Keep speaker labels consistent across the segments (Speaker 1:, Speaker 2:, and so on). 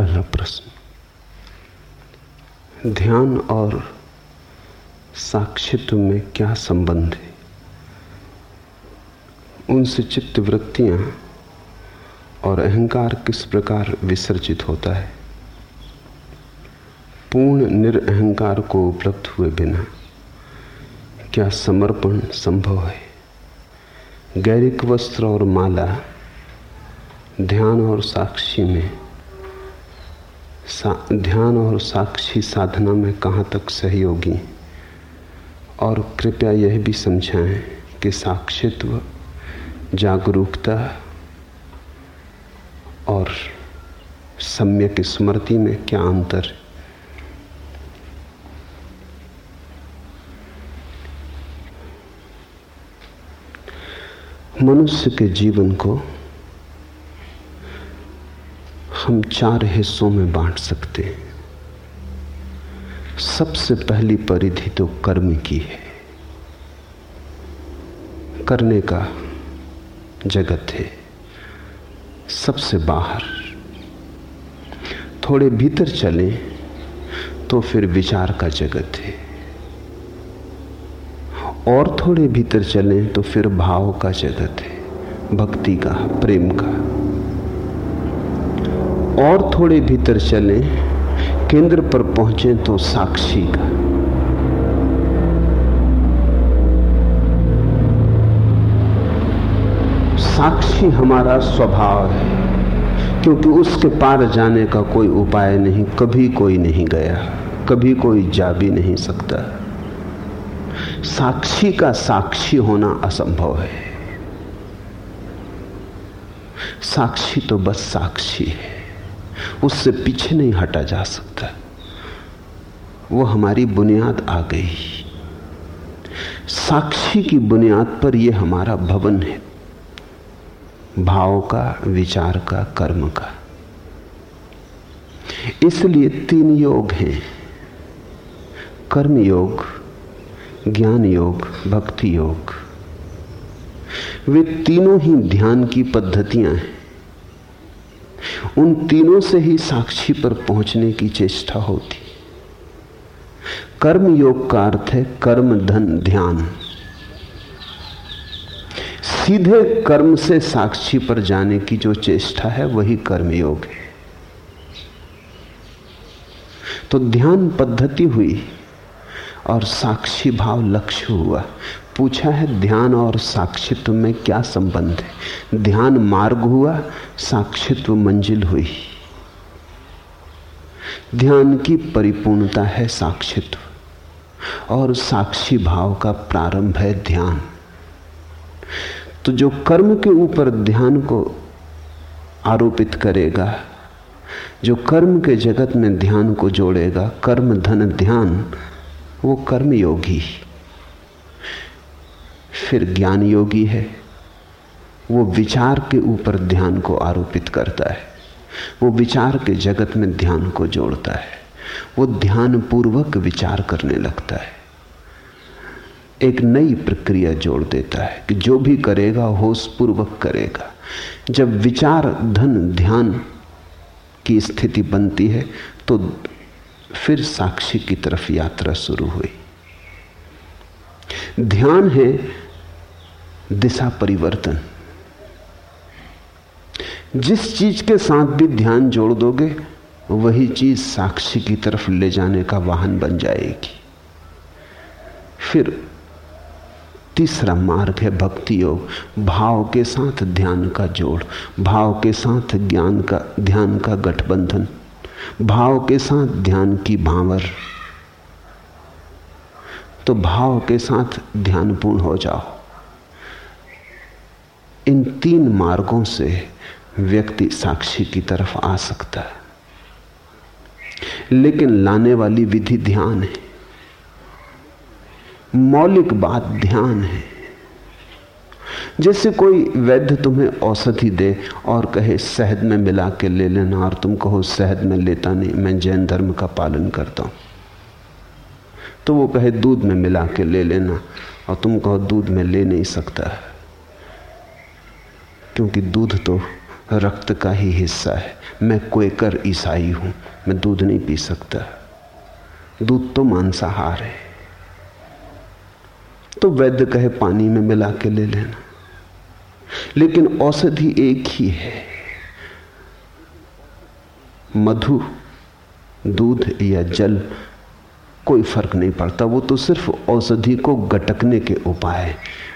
Speaker 1: पहला प्रश्न। ध्यान और साक्षित्व में क्या संबंध है? उनसे चित्त वृत्तियाँ और अहंकार किस प्रकार विसर्जित होता है? पूर्ण निरअहकार को उपलब्ध हुए बिना क्या समर्पण संभव है? गैरिक वस्त्र और माला ध्यान और साक्षी में ध्यान और साक्षी साधना में कहाँ तक सहयोगी? और कृपया यह भी समझाएँ कि साक्षित्व, जागरूकता और सम्यक स्मृति में क्या अंतर? मनुष्य के जीवन को हम चार हिस्सों में बांट सकते हैं। सबसे पहली परिधि तो कर्म की है। करने का जगत है। सबसे बाहर। थोड़े भीतर चलें तो फिर विचार का जगत है। और थोड़े भीतर चलें तो फिर भाव का जगत है। भक्ति का, प्रेम का। और थोड़े भीतर चले, केंद्र पर पहुँचे तो साक्षी का। साक्षी हमारा स्वभाव है, क्योंकि उसके पार जाने का कोई उपाय नहीं, कभी कोई नहीं गया, कभी कोई जा भी नहीं सकता। साक्षी का साक्षी होना असंभव है। साक्षी तो बस साक्षी है। उससे पीछे नहीं हटा जा सकता। वो हमारी बुनियाद आ गई। साक्षी की बुनियाद पर यह हमारा भवन है। भाव का, विचार का, कर्म का। इसलिए तीन योग हैं। कर्म योग ज्ञान योग भक्ति योग वे तीनों ही ध्यान की पद्धतियाँ हैं। उन तीनों से ही साक्षी पर पहुँचने की चेष्टा होती। कर्म योग का अर्थ है कर्म धन ध्यान। सीधे कर्म से साक्षी पर जाने की जो चेष्टा है, वही कर्म योग है। तो ध्यान पद्धति हुई और साक्षी भाव लक्ष्य हुआ। पूछा है, ध्यान और साक्षित्व में क्या संबंध है? ध्यान मार्ग हुआ, साक्षित्व मंजिल हुई। ध्यान की परिपूर्णता है साक्षित्व, और साक्षी भाव का प्रारंभ है ध्यान। तो जो कर्म के ऊपर ध्यान को आरोपित करेगा, जो कर्म के जगत में ध्यान को जोड़ेगा, कर्म धन ध्यान, वो कर्म योगी फिर ज्ञान योगी है। वो विचार के ऊपर ध्यान को आरोपित करता है। वो विचार के जगत में ध्यान को जोड़ता है। वो ध्यान पूर्वक विचार करने लगता है। एक नई प्रक्रिया जोड़ देता है कि जो भी करेगा, होश पूर्वक करेगा। जब विचार, धन, ध्यान की स्थिति बनती है तो फिर साक्षी की तरफ़ यात्रा शुरू हुई। ध्यान है दिशा परिवर्तन। जिस चीज़ के साथ भी ध्यान जोड़ दोगे, वही चीज़ साक्षी की तरफ़ ले जाने का वाहन बन जाएगी। फिर तीसरा मार्ग है भक्ति योग। भाव के साथ ध्यान का जोड़, भाव के साथ ज्ञान का, ध्यान का गठबंधन, भाव के साथ ध्यान की भावर। तो भाव के साथ ध्यानपूर्ण हो जाओ। इन तीन मार्गों से व्यक्ति साक्षी की तरफ़ आ सकता है। लेकिन लाने वाली विधि ध्यान है। मौलिक बात ध्यान है। जैसे कोई वैद्य तुम्हें औषधि दे और कहे, शहद में मिला के ले लेना और तुम कहो, शहद में लेता नहीं, मैं जैन धर्म का पालन करता हूँ। तो वो कहे, दूध में मिला के ले लेना और तुम कहो, दूध में ले नहीं सकता। क्योंकि दूध तो रक्त का ही हिस्सा है। मैं क्वेकर ईसाई हूँ, मैं दूध नहीं पी सकता। दूध तो मांसाहार है। तो वैद्य कहे, पानी में मिला के ले लेना। लेकिन औषधि एक ही है। मधु, दूध या जल, कोई फ़र्क नहीं पड़ता। वो तो सिर्फ़ औषधि को गटकने के उपाय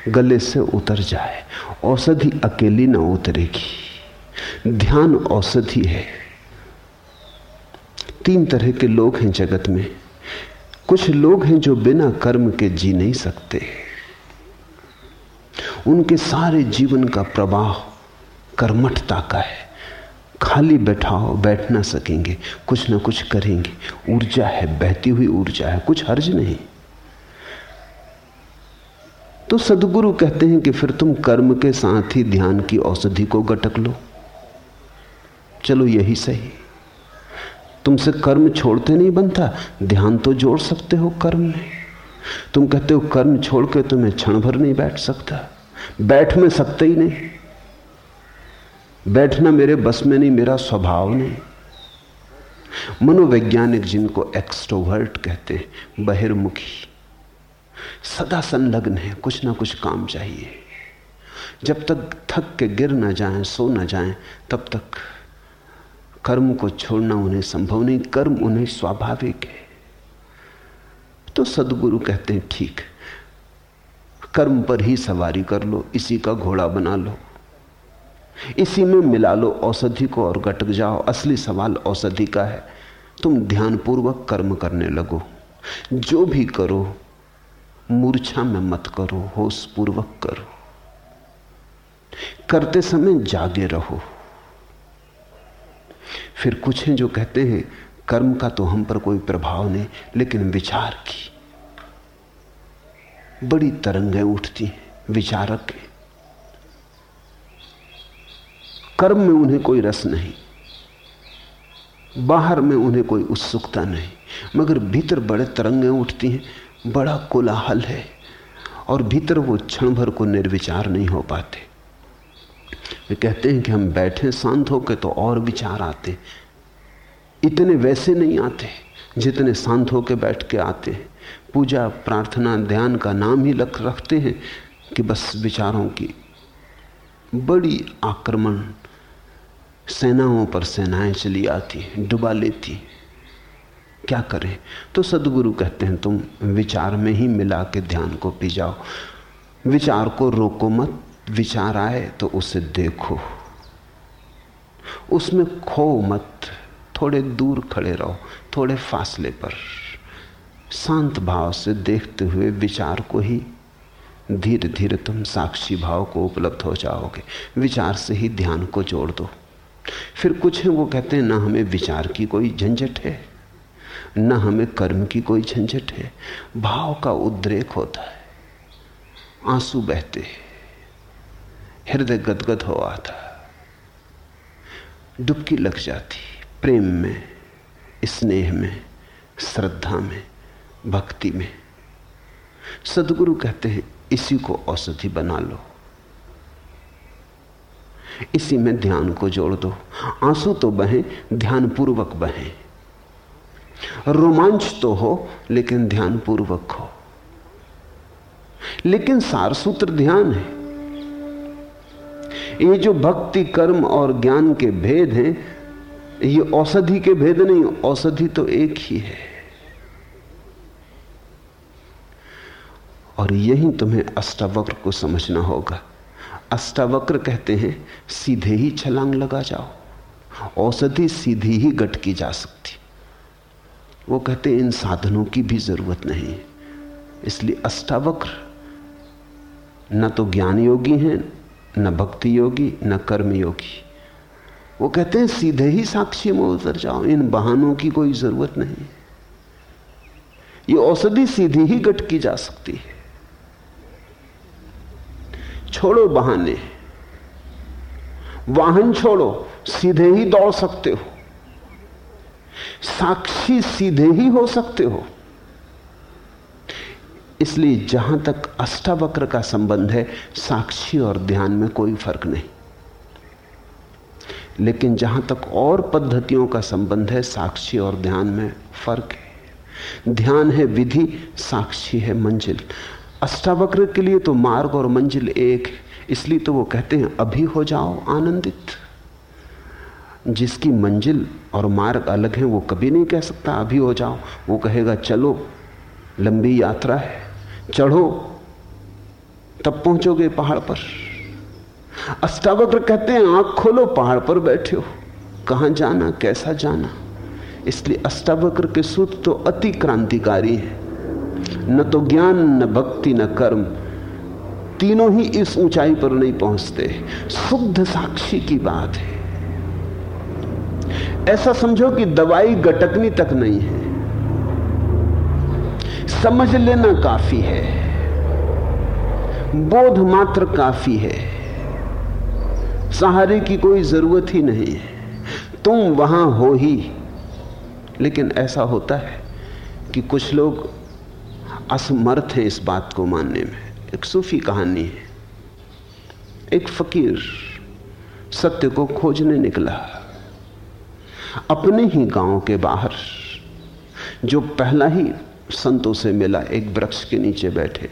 Speaker 1: गले से उतर जाए। औषधि अकेली ना उतरेगी। ध्यान औषधि है। तीन तरह के लोग हैं जगत में। कुछ लोग हैं जो बिना कर्म के जी नहीं सकते। उनके सारे जीवन का प्रवाह कर्मठता का है। खाली बैठाओ, बैठ ना सकेंगे। कुछ ना कुछ करेंगे। ऊर्जा है, बहती हुई ऊर्जा है। कुछ हर्ज नहीं। तो सदगुरु कहते हैं कि फिर तुम कर्म के साथ ही ध्यान की औषधि को गटक लो। चलो यही सही। तुमसे कर्म छोड़ते नहीं बनता, ध्यान तो जोड़ सकते हो कर्म में। तुम कहते हो कर्म छोड़ के तुम्हें क्षण भर नहीं बैठ सकता। बैठ में सकते ही नहीं। बैठना मेरे बस में नहीं, मेरा स्वभाव नहीं। मनोवैज्ञानिक जिनको एक्सट्रोवर्ट कहते हैं, बहिर्मुखी। सदा संलग्न है, कुछ ना कुछ काम चाहिए। जब तक थक के गिर ना जाएँ, सो ना जाएँ, तब तक कर्म को छोड़ना उन्हें संभव नहीं, कर्म उन्हें स्वाभाविक है। तो सदगुरु कहते हैं, ठीक, कर्म पर ही सवारी कर लो, इसी का घोड़ा बना लो। इसी में मिला लो, औषधि को और गटक जाओ। असली सवाल औषधि का है, तुम ध्यानपूर्वक कर्म करने लगो। जो भी करो मूर्छा में मत करो होश पूर्वक करो। करते समय जागे रहो। फिर कुछ हैं जो कहते हैं, कर्म का तो हम पर कोई प्रभाव नहीं, लेकिन विचार की। बड़ी तरंगें उठती हैं, विचारक हैं। कर्म में उन्हें कोई रस नहीं। बाहर में उन्हें कोई उत्सुकता नहीं। मगर भीतर बड़े तरंगें उठती हैं बड़ा कोलाहल है और भीतर वो क्षण भर को निर्विचार नहीं हो पाते। वे कहते हैं कि हम बैठे शांत होकर तो और विचार आते। इतने वैसे नहीं आते जितने शांत होकर बैठ के आते हैं। पूजा, प्रार्थना, ध्यान का नाम ही लख रखते हैं कि बस विचारों की बड़ी आक्रमण सेनाओं पर सेनाएँ चली आती डुबा लेती क्या करें? तो सदगुरु कहते हैं, तुम विचार में ही मिला के ध्यान को पी जाओ। विचार को रोको मत, विचार आए तो उसे देखो। उसमें खो मत, थोड़े दूर खड़े रहो, थोड़े फासले पर। शांत भाव से देखते हुए विचार को ही धीरे धीरे तुम साक्षी भाव को उपलब्ध हो जाओगे। विचार से ही ध्यान को जोड़ दो। फिर कुछ है, वो कहते हैं, ना, हमें विचार की कोई झंझट है? ना हमें कर्म की कोई झंझट है। भाव का उद्रेक होता है। आँसू बहते हृदय गदगद हो आता डुबकी लग जाती प्रेम में, स्नेह में, श्रद्धा में, भक्ति में। सदगुरु कहते हैं, इसी को औषधि बना लो। इसी में ध्यान को जोड़ दो। आँसू तो बहें ध्यान पूर्वक बहे। रोमांच तो हो, लेकिन ध्यान पूर्वक हो। लेकिन सार सूत्र ध्यान है। ये जो भक्ति, कर्म और ज्ञान के भेद हैं, ये औषधि के भेद नहीं, औषधि तो एक ही है। और यही तुम्हें अष्टावक्र को समझना होगा। अष्टावक्र कहते हैं, सीधे ही छलांग लगा जाओ। औषधि सीधी ही गट की जा सकती। वो कहते इन साधनों की भी ज़रूरत नहीं। इसलिए अष्टावक्र न तो ज्ञान योगी हैं, न भक्ति योगी, न कर्म योगी। वो कहते हैं, सीधे ही साक्षी में उतर जाओ, इन बहानों की कोई ज़रूरत नहीं। ये औषधि सीधी ही गट की जा सकती है। छोड़ो बहाने। वाहन छोड़ो, सीधे ही दौड़ सकते हो। साक्षी सीधे ही हो सकते हो। इसलिए जहाँ तक अष्टावक्र का संबंध है, साक्षी और ध्यान में कोई फ़र्क नहीं। लेकिन जहाँ तक और पद्धतियों का संबंध है, साक्षी और ध्यान में फ़र्क है। ध्यान है विधि, साक्षी है मंजिल। अष्टावक्र के लिए तो मार्ग और मंजिल एक इसलिए तो वो कहते हैं, अभी हो जाओ आनंदित। जिसकी मंजिल और मार्ग अलग है, वो कभी नहीं कह सकता, अभी हो जाओ। वो कहेगा, चलो, लंबी यात्रा है, चढ़ो, तब पहुंचोगे पहाड़ पर। अष्टावक्र कहते हैं, आँख खोलो, पहाड़ पर बैठे हो। कहाँ जाना, कैसा जाना? इसलिए अष्टावक्र के सूत्र तो अति क्रांतिकारी है। न तो ज्ञान, न भक्ति, न कर्म, तीनों ही इस ऊंचाई पर नहीं पहुँचते। शुद्ध साक्षी की बात है। ऐसा समझो कि दवाई गटकनी तक नहीं है। समझ लेना काफ़ी है। बोध मात्र काफ़ी है। सहारे की कोई ज़रूरत ही नहीं है। तुम वहाँ हो ही। लेकिन ऐसा होता है कि कुछ लोग असमर्थ हैं इस बात को मानने में। एक सूफी कहानी है। एक फकीर सत्य को खोजने निकला। अपने ही गाँव के बाहर, जो पहला ही संतों से मिला एक वृक्ष के नीचे बैठे,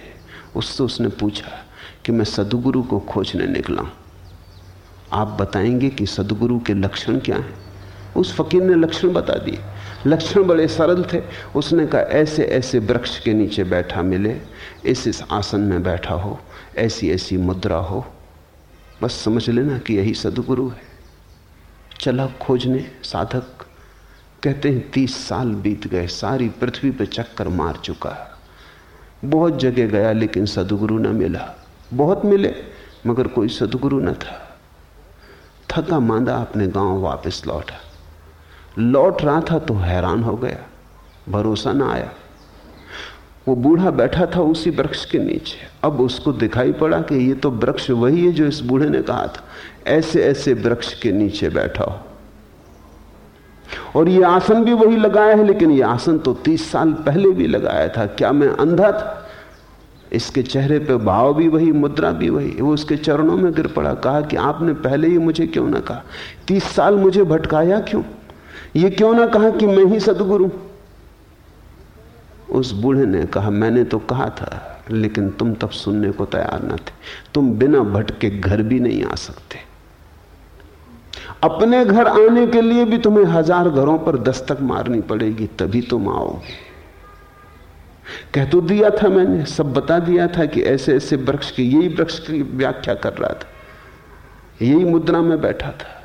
Speaker 1: उससे उसने पूछा कि मैं सदगुरु को खोजने निकला। आप बताएँगे कि सदगुरु के लक्षण क्या हैं? उस फकीर ने लक्षण बता दिए। लक्षण बड़े सरल थे। उसने कहा, ऐसे ऐसे वृक्ष के नीचे बैठा मिले, इस इस आसन में बैठा हो, ऐसी ऐसी मुद्रा हो। बस समझ लेना कि यही सदगुरु है। चला खोजने, साधक कहते हैं, तीस साल बीत गए, सारी पृथ्वी पर चक्कर मार चुका बहुत जगह गया, लेकिन सदगुरु न मिला। बहुत मिले, मगर कोई सदगुरु न था। थका मांदा अपने गाँव वापस लौटा। लौट रहा था तो हैरान हो गया, भरोसा ना आया। वो बूढ़ा बैठा था उसी वृक्ष के नीचे। अब उसको दिखाई पड़ा कि ये तो वृक्ष वही है जो इस बूढ़े ने कहा था। ऐसे ऐसे वृक्ष के नीचे बैठा हो। और ये आसन भी वही लगाया है, लेकिन ये आसन तो तीस साल पहले भी लगाया था। क्या मैं अंधा था? इसके चेहरे पे भाव भी वही, मुद्रा भी वही। वो उसके चरणों में गिर पड़ा। कहा कि आपने पहले ही मुझे क्यों ना कहा? तीस साल मुझे भटकाया क्यों? ये क्यों ना कहा कि मैं ही सदगुरु? उस बूढ़े ने कहा, मैंने तो कहा था, लेकिन तुम तब सुनने को तैयार न थे। तुम बिना भटके घर भी नहीं आ सकते। अपने घर आने के लिए भी तुम्हें हज़ार घरों पर दस्तक मारनी पड़ेगी, तभी तुम आओगे। कह तो दिया था मैंने, सब बता दिया था कि ऐसे ऐसे वृक्ष की, यही वृक्ष की व्याख्या कर रहा था। यही मुद्रा में बैठा था।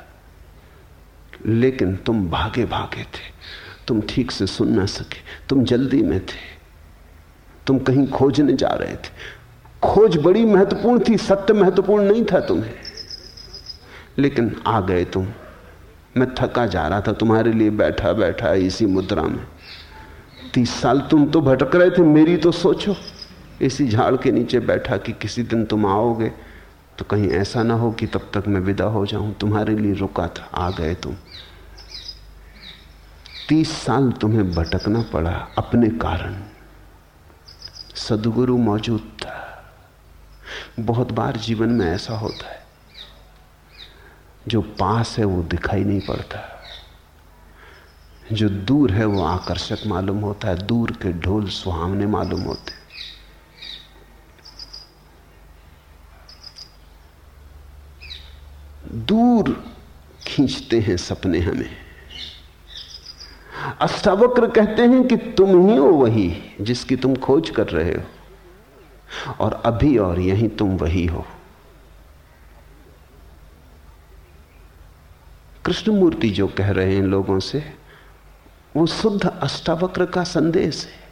Speaker 1: लेकिन तुम भागे भागे थे। तुम ठीक से सुन ना सके। तुम जल्दी में थे। तुम कहीं खोजने जा रहे थे। खोज बड़ी महत्वपूर्ण थी, सत्य महत्वपूर्ण नहीं था तुम्हें। लेकिन आ गए तुम। मैं थका जा रहा था, तुम्हारे लिए बैठा बैठा इसी मुद्रा में। तीस साल तुम तो भटक रहे थे, मेरी तो सोचो। इसी झाड़ के नीचे बैठा कि किसी दिन तुम आओगे तो कहीं ऐसा ना हो कि तब तक मैं विदा हो जाऊँ। तुम्हारे लिए रुका था, आ गए तुम। तीस साल तुम्हें भटकना पड़ा अपने कारण। सदगुरु मौजूद था। बहुत बार जीवन में ऐसा होता है, जो पास है वो दिखाई नहीं पड़ता। जो दूर है वो आकर्षक मालूम होता है, दूर के ढोल सुहावने मालूम होते दूर खींचते हैं सपने हमें। अष्टावक्र कहते हैं कि तुम ही हो वही जिसकी तुम खोज कर रहे हो। और अभी और यहीं तुम वही हो। कृष्णमूर्ति जो कह रहे हैं लोगों से, वो शुद्ध अष्टावक्र का संदेश है।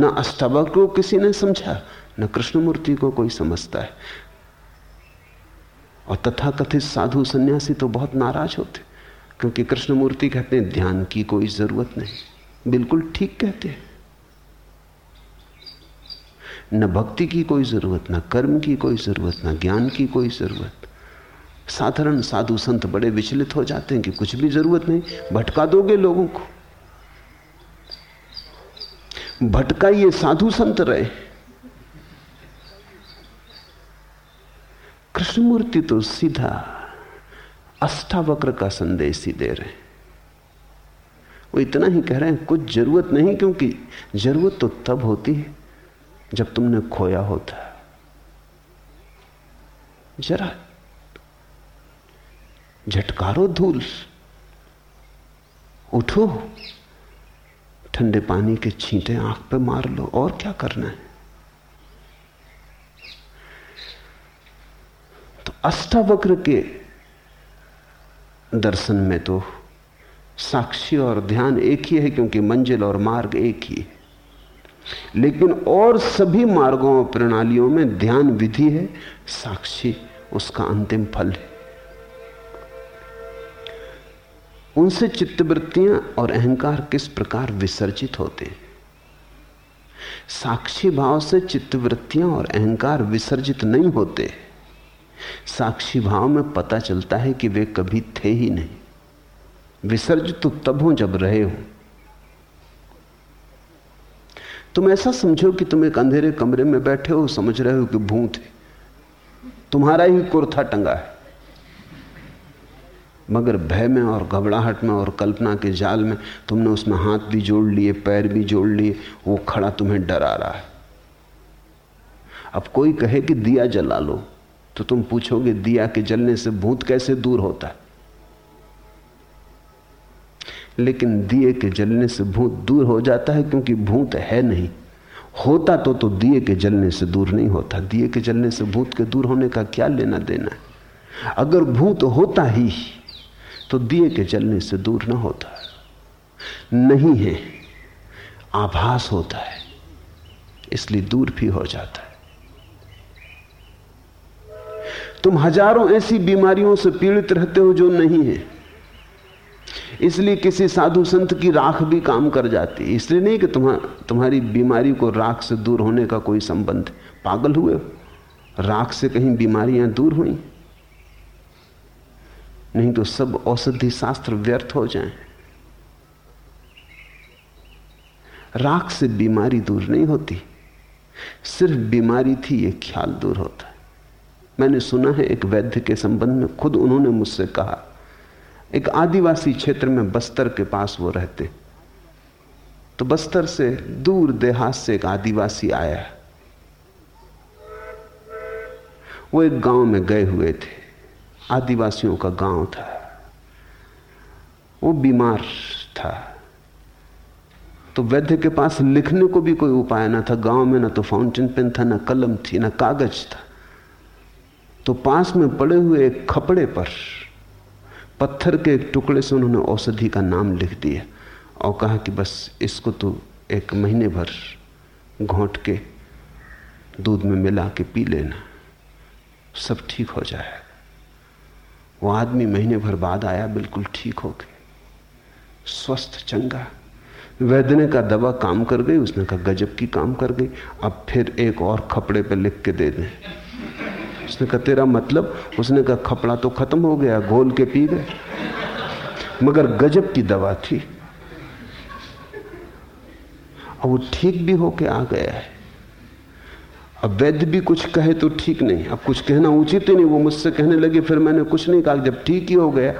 Speaker 1: न अष्टावक्र को किसी ने समझा, न कृष्णमूर्ति को कोई समझता है। और तथाकथित साधु सन्यासी तो बहुत नाराज़ होते। क्योंकि कृष्णमूर्ति कहते हैं, ध्यान की कोई ज़रूरत नहीं। बिल्कुल ठीक कहते हैं। न भक्ति की कोई ज़रूरत, न कर्म की कोई ज़रूरत, न ज्ञान की कोई ज़रूरत। साधारण साधु संत बड़े विचलित हो जाते हैं कि कुछ भी ज़रूरत नहीं, भटका दोगे लोगों को। भटका ये साधु संत रहे। कृष्णमूर्ति तो सीधा अष्टावक्र का संदेश ही दे रहे हैं। वो इतना ही कह रहे हैं, कुछ ज़रूरत नहीं क्योंकि ज़रूरत तो तब होती है जब तुमने खोया होता है। जरा झटकारो धूल, उठो, ठंडे पानी के छींटे आँख पे मार लो, और क्या करना है? तो अष्टावक्र के दर्शन में तो साक्षी और ध्यान एक ही है क्योंकि मंजिल और मार्ग एक ही है। लेकिन और सभी मार्गों और प्रणालियों में ध्यान विधि है, साक्षी उसका अंतिम फल है। उनसे चित्तवृत्तियाँ और अहंकार किस प्रकार विसर्जित होते हैं? साक्षी भाव से चित्तवृत्तियाँ और अहंकार विसर्जित नहीं होते। साक्षी भाव में पता चलता है कि वे कभी थे ही नहीं। विसर्ज तो तब हो जब रहे हो। तुम ऐसा समझो कि तुम एक अंधेरे कमरे में बैठे हो, समझ रहे हो कि भूत है। तुम्हारा ही कुर्था टंगा है। मगर भय में और घबराहट में और कल्पना के जाल में तुमने उसमें हाथ भी जोड़ लिए, पैर भी जोड़ लिए, वो खड़ा तुम्हें डरा रहा है। अब कोई कहे कि दिया जला लो। तो तुम पूछोगे, दिया के जलने से भूत कैसे दूर होता? है लेकिन दिए के जलने से भूत दूर हो जाता है क्योंकि भूत है नहीं। होता तो तो दिए के जलने से दूर नहीं होता। दिए के जलने से भूत के दूर होने का क्या लेना देना है? अगर भूत होता ही तो दिए के जलने से दूर ना होता। नहीं है, आभास होता है, इसलिए दूर भी हो जाता है। तुम हज़ारों ऐसी बीमारियों से पीड़ित रहते हो जो नहीं है। इसलिए किसी साधु संत की राख भी काम कर जाती है। इसलिए नहीं कि तुम्हार, तुम्हारी बीमारी को राख से दूर होने का कोई संबंध पागल हुए राख से कहीं बीमारियाँ दूर हुई? नहीं तो सब औषधि शास्त्र व्यर्थ हो जाएँ। राख से बीमारी दूर नहीं होती। सिर्फ़ बीमारी थी, ये ख्याल दूर होता है। मैंने सुना है एक वैद्य के संबंध में, खुद उन्होंने मुझसे कहा, एक आदिवासी क्षेत्र में बस्तर के पास वो रहते। तो बस्तर से दूर देहात से एक आदिवासी आया। वो एक गाँव में गए हुए थे। आदिवासियों का गाँव था। वो बीमार था। तो वैद्य के पास लिखने को भी कोई उपाय ना था। गाँव में ना तो फाउंटेन पेन था, ना कलम थी, ना कागज़ था। तो पास में पड़े हुए एक खपड़े पर पत्थर के एक टुकड़े से उन्होंने औषधि का नाम लिख दिया और कहा कि बस इसको तो एक महीने भर घोंट के दूध में मिला के पी लेना, सब ठीक हो जाएगा। वो आदमी महीने भर बाद आया, बिल्कुल ठीक हो गए स्वस्थ, चंगा। वैद्य का दवा काम कर गई, उसने कहा, गजब की काम कर गई। अब फिर एक और खपड़े पे लिख के दे दें। उसने कहा, तेरा मतलब? उसने कहा, खपड़ा तो खत्म हो गया, घोल के पी गए, मगर गजब की दवा थी। और वो ठीक भी होके आ गया है। अब वैद्य भी कुछ कहे तो ठीक नहीं, अब कुछ कहना उचित ही नहीं, वो मुझसे कहने लगे, फिर मैंने कुछ नहीं कहा, जब ठीक ही हो गया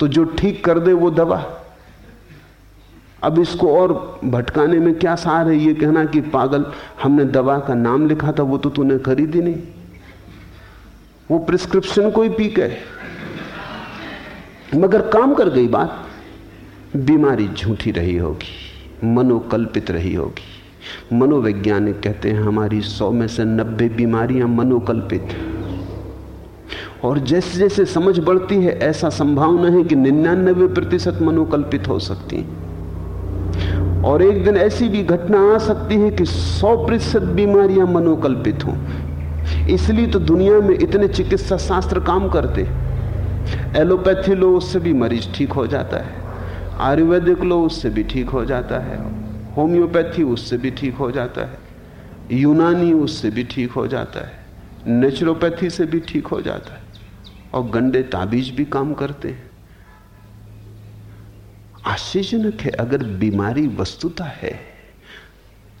Speaker 1: तो जो ठीक कर दे वो दवा। अब इसको और भटकाने में क्या सार है? ये कहना कि पागल, हमने दवा का नाम लिखा था, वो तो तूने खरीदी नहीं। वो प्रिस्क्रिप्शन को ही पी गए मगर काम कर गई बात। बीमारी झूठी रही होगी, मनोकल्पित रही होगी। मनोवैज्ञानिक कहते हैं, हमारी सौ में से नब्बे बीमारियाँ मनोकल्पित। और जैसे जैसे समझ बढ़ती है, ऐसा संभावना है कि निन्यानबे प्रतिशत मनोकल्पित हो सकती है। और एक दिन ऐसी भी घटना आ सकती है कि सौ प्रतिशत बीमारियाँ मनोकल्पित हों। इसलिए तो दुनिया में इतने चिकित्सा शास्त्र काम करते एलोपैथी लो उससे भी मरीज़ ठीक हो जाता है। आयुर्वेदिक लो उससे भी ठीक हो जाता है। होम्योपैथी उससे भी ठीक हो जाता है। यूनानी उससे भी ठीक हो जाता है। नेचुरोपैथी से भी ठीक हो जाता है। और गंडे ताबीज भी काम करते हैं। आश्चर्यजनक है। अगर बीमारी वस्तुता है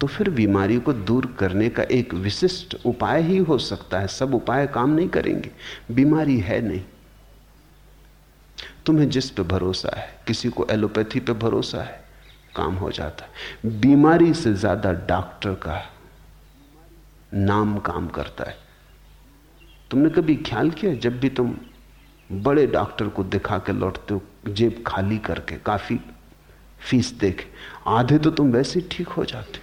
Speaker 1: तो फिर बीमारी को दूर करने का एक विशिष्ट उपाय ही हो सकता है। सब उपाय काम नहीं करेंगे। बीमारी है नहीं। तुम्हें जिस पे भरोसा है, किसी को एलोपैथी पे भरोसा है, काम हो जाता है। बीमारी से ज़्यादा डॉक्टर का नाम काम करता है। तुमने कभी ख्याल किया, जब भी तुम बड़े डॉक्टर को दिखा के लौटते हो जेब खाली करके, काफ़ी फ़ीस देके। आधे तो तुम वैसे ठीक हो जाते।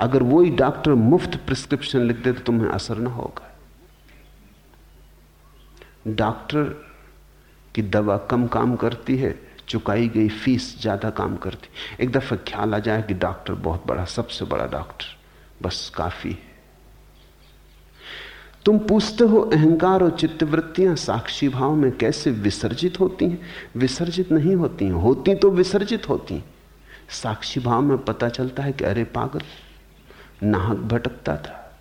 Speaker 1: अगर वही डॉक्टर मुफ़्त प्रिस्क्रिप्शन लिख दे तो तुम्हें असर ना होगा। डॉक्टर की दवा कम काम करती है, चुकाई गई फ़ीस ज़्यादा काम करती। एक दफ़ा ख्याल आ जाए कि डॉक्टर बहुत बड़ा, सबसे बड़ा डॉक्टर। बस काफ़ी है। तुम पूछते हो अहंकार और चित्तवृत्तियाँ साक्षी भाव में कैसे विसर्जित होती हैं? विसर्जित नहीं होती हैं। होती तो विसर्जित होती हैं। साक्षी भाव में पता चलता है कि अरे पागल, नाहक भटकता था।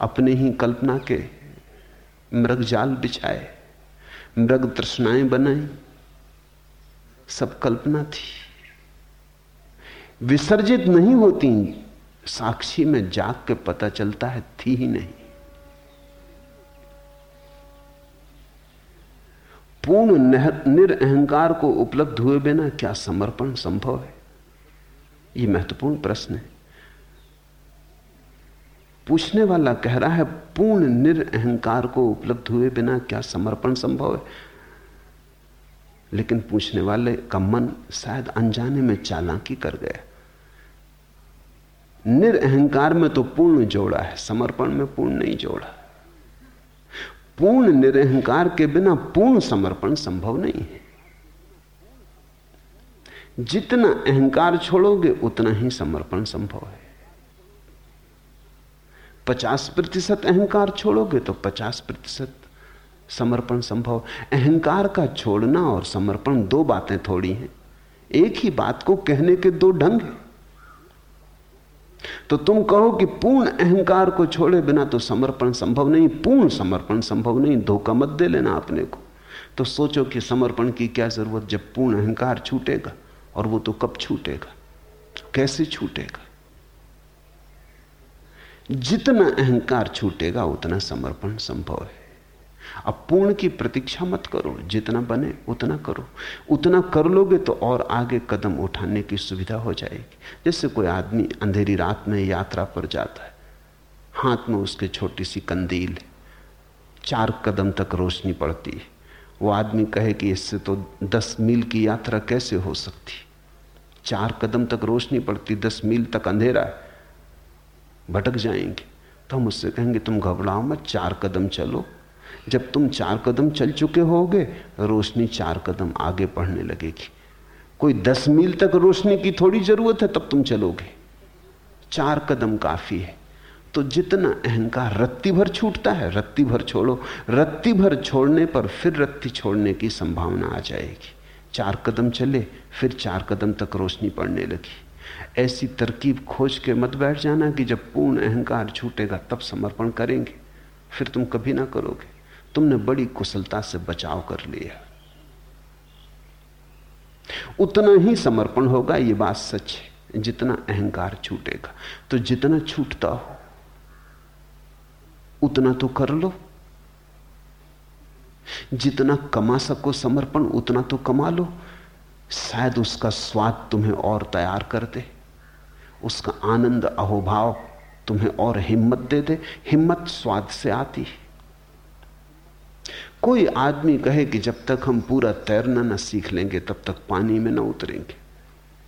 Speaker 1: अपने ही कल्पना के मृग जाल बिछाए, मृग तृष्णाएँ बनाई। सब कल्पना थी। विसर्जित नहीं होती, साक्षी में जाग के पता चलता है, थी ही नहीं। पूर्ण निरअहकार को उपलब्ध हुए बिना क्या समर्पण संभव है? यह महत्वपूर्ण प्रश्न है। पूछने वाला कह रहा है, पूर्ण निरअहकार को उपलब्ध हुए बिना क्या समर्पण संभव है? लेकिन पूछने वाले का मन शायद अनजाने में चालाकी कर गया। निरअहकार में तो पूर्ण जोड़ा है, समर्पण में पूर्ण नहीं जोड़ा। पूर्ण निरहंकार के बिना पूर्ण समर्पण संभव नहीं है। जितना अहंकार छोड़ोगे, उतना ही समर्पण संभव है। पचास प्रतिशत अहंकार छोड़ोगे तो पचास प्रतिशत समर्पण संभव। अहंकार का छोड़ना और समर्पण दो बातें थोड़ी हैं। एक ही बात को कहने के दो ढंग हैं। तो तुम कहो कि पूर्ण अहंकार को छोड़े बिना तो समर्पण संभव नहीं, पूर्ण समर्पण संभव नहीं, धोखा मत दे लेना अपने को। तो सोचो कि समर्पण की क्या ज़रूरत, जब पूर्ण अहंकार छूटेगा, और वो तो कब छूटेगा? कैसे छूटेगा? जितना अहंकार छूटेगा, उतना समर्पण संभव है। अब पूर्ण की प्रतीक्षा मत करो, जितना बने उतना करो। उतना कर लोगे तो और आगे कदम उठाने की सुविधा हो जाएगी। जैसे कोई आदमी अंधेरी रात में यात्रा पर जाता है, हाथ में उसके छोटी सी कंदील चार कदम तक रोशनी पड़ती है। वो आदमी कहे कि इससे तो दस मील की यात्रा कैसे हो सकती? चार कदम तक रोशनी पड़ती, दस मील तक अंधेरा है। भटक जाएँगे। तो हम उससे कहेंगे, तुम घबराओ मत, चार कदम चलो जब तुम चार कदम चल चुके होगे, रोशनी चार कदम आगे बढ़ने लगेगी। कोई दस मील तक रोशनी की थोड़ी ज़रूरत है, तब तुम चलोगे। चार कदम काफ़ी है। तो जितना अहंकार रत्ती भर छूटता है, रत्ती भर छोड़ो। रत्ती भर छोड़ने पर फिर रत्ती छोड़ने की संभावना आ जाएगी। चार कदम चले, फिर चार कदम तक रोशनी पड़ने लगी। ऐसी तरकीब खोज के मत बैठ जाना कि जब पूर्ण अहंकार छूटेगा, तब समर्पण करेंगे। फिर तुम कभी ना करोगे। तुमने बड़ी कुशलता से बचाव कर लिया। उतना ही समर्पण होगा यह बात सच है। जितना अहंकार छूटेगा तो जितना छूटता हो, उतना तो कर लो। जितना कमा सको समर्पण, उतना तो कमा लो। शायद उसका स्वाद तुम्हें और तैयार कर दे, उसका आनंद, अहोभाव तुम्हें और हिम्मत दे दे। हिम्मत स्वाद से आती है। कोई आदमी कहे कि जब तक हम पूरा तैरना न सीख लेंगे, तब तक पानी में न उतरेंगे।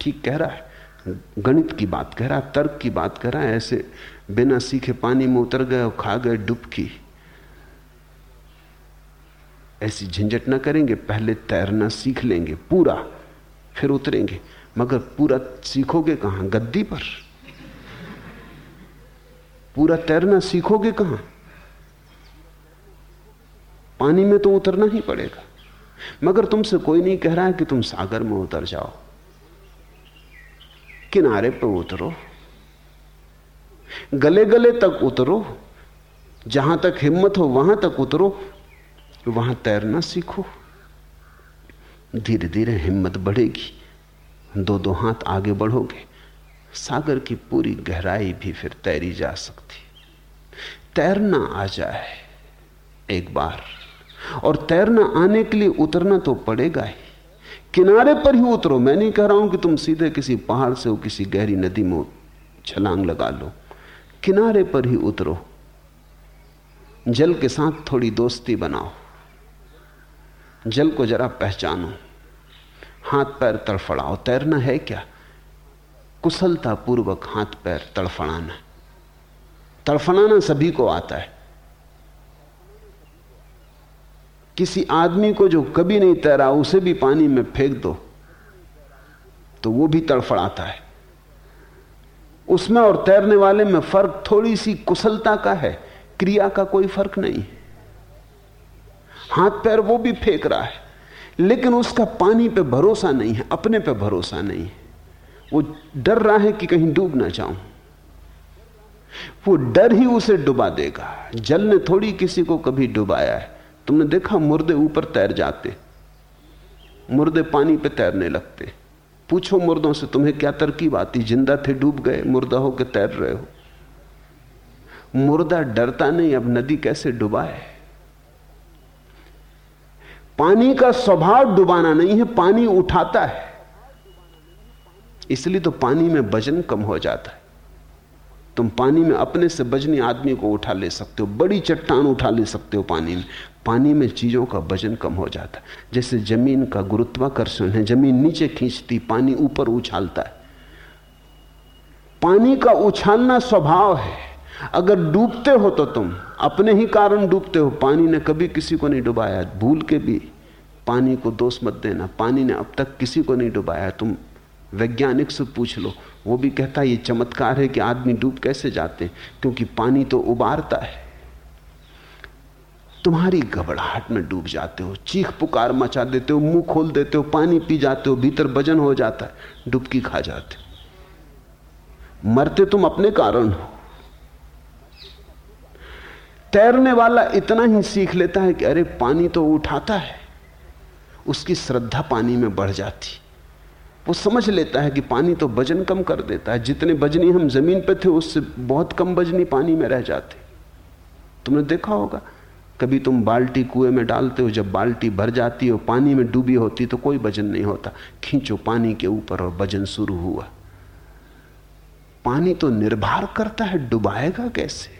Speaker 1: ठीक कह रहा है। गणित की बात कह रहा है, तर्क की बात कह रहा है, ऐसे बिना सीखे पानी में उतर गए और खा गए डुबकी। ऐसी झंझट ना करेंगे, पहले तैरना सीख लेंगे, पूरा, फिर उतरेंगे। मगर पूरा सीखोगे कहाँ? गद्दी पर। पूरा तैरना सीखोगे कहाँ? पानी में तो उतरना ही पड़ेगा। मगर तुमसे कोई नहीं कह रहा है कि तुम सागर में उतर जाओ। किनारे पर उतरो। गले गले तक उतरो। जहाँ तक हिम्मत हो, वहाँ तक उतरो। वहाँ तैरना सीखो। धीरे धीरे हिम्मत बढ़ेगी। दो दो हाथ आगे बढ़ोगे। सागर की पूरी गहराई भी फिर तैरी जा सकती। तैरना आ जाए। एक बार। और तैरना आने के लिए उतरना तो पड़ेगा ही। किनारे पर ही उतरो। मैं नहीं कह रहा हूँ कि तुम सीधे किसी पहाड़ से हो, किसी गहरी नदी में छलांग लगा लो। किनारे पर ही उतरो। जल के साथ थोड़ी दोस्ती बनाओ। जल को जरा पहचानो। हाथ पैर तड़फड़ाओ। तैरना है क्या? कुशलता पूर्वक हाथ पैर तड़फड़ाना। तड़फड़ाना सभी को आता है। किसी आदमी को जो कभी नहीं तैरा, उसे भी पानी में फेंक दो तो वो भी तड़फड़ाता है। उसमें और तैरने वाले में फ़र्क थोड़ी सी कुशलता का है, क्रिया का कोई फ़र्क नहीं। हाथ पैर वो भी फेंक रहा है, लेकिन उसका पानी पे भरोसा नहीं है, अपने पे भरोसा नहीं है। वो डर रहा है कि कहीं डूब ना जाऊँ। वो डर ही उसे डुबा देगा। जल ने थोड़ी किसी को कभी डुबाया है। तुमने देखा मुर्दे ऊपर तैर जाते, मुर्दे पानी पे तैरने लगते। पूछो मुर्दों से, तुम्हें क्या तरकीब आती? ज़िंदा थे, डूब गए, मुर्दा हो के तैर रहे हो। मुर्दा डरता नहीं, अब नदी कैसे डुबाए? पानी का स्वभाव डुबाना नहीं है, पानी उठाता है। इसलिए तो पानी में वज़न कम हो जाता है। तुम पानी में अपने से बजनी आदमी को उठा ले सकते हो, बड़ी चट्टान उठा ले सकते हो पानी में। पानी में चीज़ों का वज़न कम हो जाता है। जैसे ज़मीन का गुरुत्वाकर्षण है, ज़मीन नीचे खींचती, पानी ऊपर उछालता है। पानी का उछालना स्वभाव है। अगर डूबते हो तो तुम अपने ही कारण डूबते हो। पानी ने कभी किसी को नहीं डुबाया, भूल के भी पानी को दोष मत देना। पानी ने अब तक किसी को नहीं डुबाया। तुम वैज्ञानिक से पूछ लो वो भी कहता है, ये चमत्कार है कि आदमी डूब कैसे जाते क्योंकि पानी तो उबारता है। तुम्हारी घबराहट में डूब जाते हो, चीख पुकार मचा देते हो, मुँह खोल देते हो, पानी पी जाते हो, भीतर वज़न हो जाता है, डुबकी खा जाते हो। मरते तुम अपने कारण हो। तैरने वाला इतना ही सीख लेता है कि अरे, पानी तो उठाता है, उसकी श्रद्धा पानी में बढ़ जाती वो समझ लेता है कि पानी तो वज़न कम कर देता है। जितने बजनी हम ज़मीन पे थे, उससे बहुत कम बजनी पानी में रह जाते। तुमने देखा होगा, कभी तुम बाल्टी कुएँ में डालते हो, जब बाल्टी भर जाती हो पानी में डूबी होती तो कोई वज़न नहीं होता। खींचो पानी के ऊपर और वज़न शुरू हुआ। पानी तो निर्भर करता है, डुबाएगा कैसे?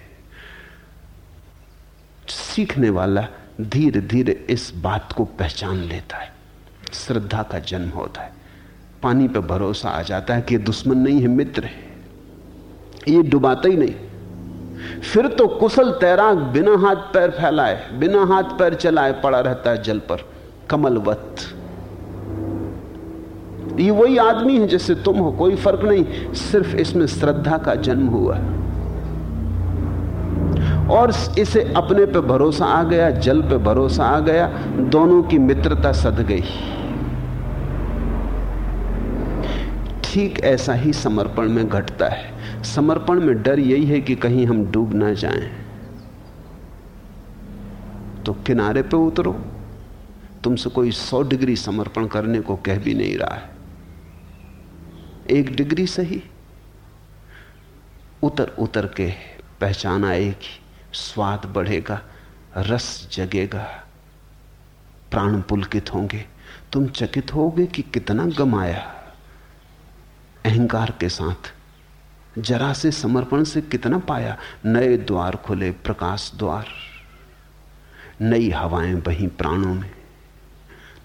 Speaker 1: सीखने वाला धीरे धीरे इस बात को पहचान लेता है। श्रद्धा का जन्म होता है। पानी पर भरोसा आ जाता है कि दुश्मन नहीं है, मित्र है। ये डुबाता ही नहीं। फिर तो कुशल तैराक बिना हाथ पैर फैलाए, बिना हाथ पैर चलाए पड़ा रहता है जल पर, कमलवत। ये वही आदमी है जैसे तुम हो, कोई फ़र्क नहीं, सिर्फ़ इसमें श्रद्धा का जन्म हुआ। और इसे अपने पे भरोसा आ गया, जल पे भरोसा आ गया, दोनों की मित्रता सद गई। ठीक ऐसा ही समर्पण में घटता है। समर्पण में डर यही है कि कहीं हम डूब ना जाएँ। तो किनारे पे उतरो। तुमसे कोई सौ डिग्री समर्पण करने को कह भी नहीं रहा है। एक डिग्री सही। उतर उतर के पहचान आएगी स्वाद बढ़ेगा, रस जगेगा। प्राण पुलकित होंगे। तुम चकित होगे कि कितना गमाया। अहंकार के साथ। जरा से समर्पण से कितना पाया? नए द्वार खुले, प्रकाश द्वार। नई हवाएँ बही प्राणों में।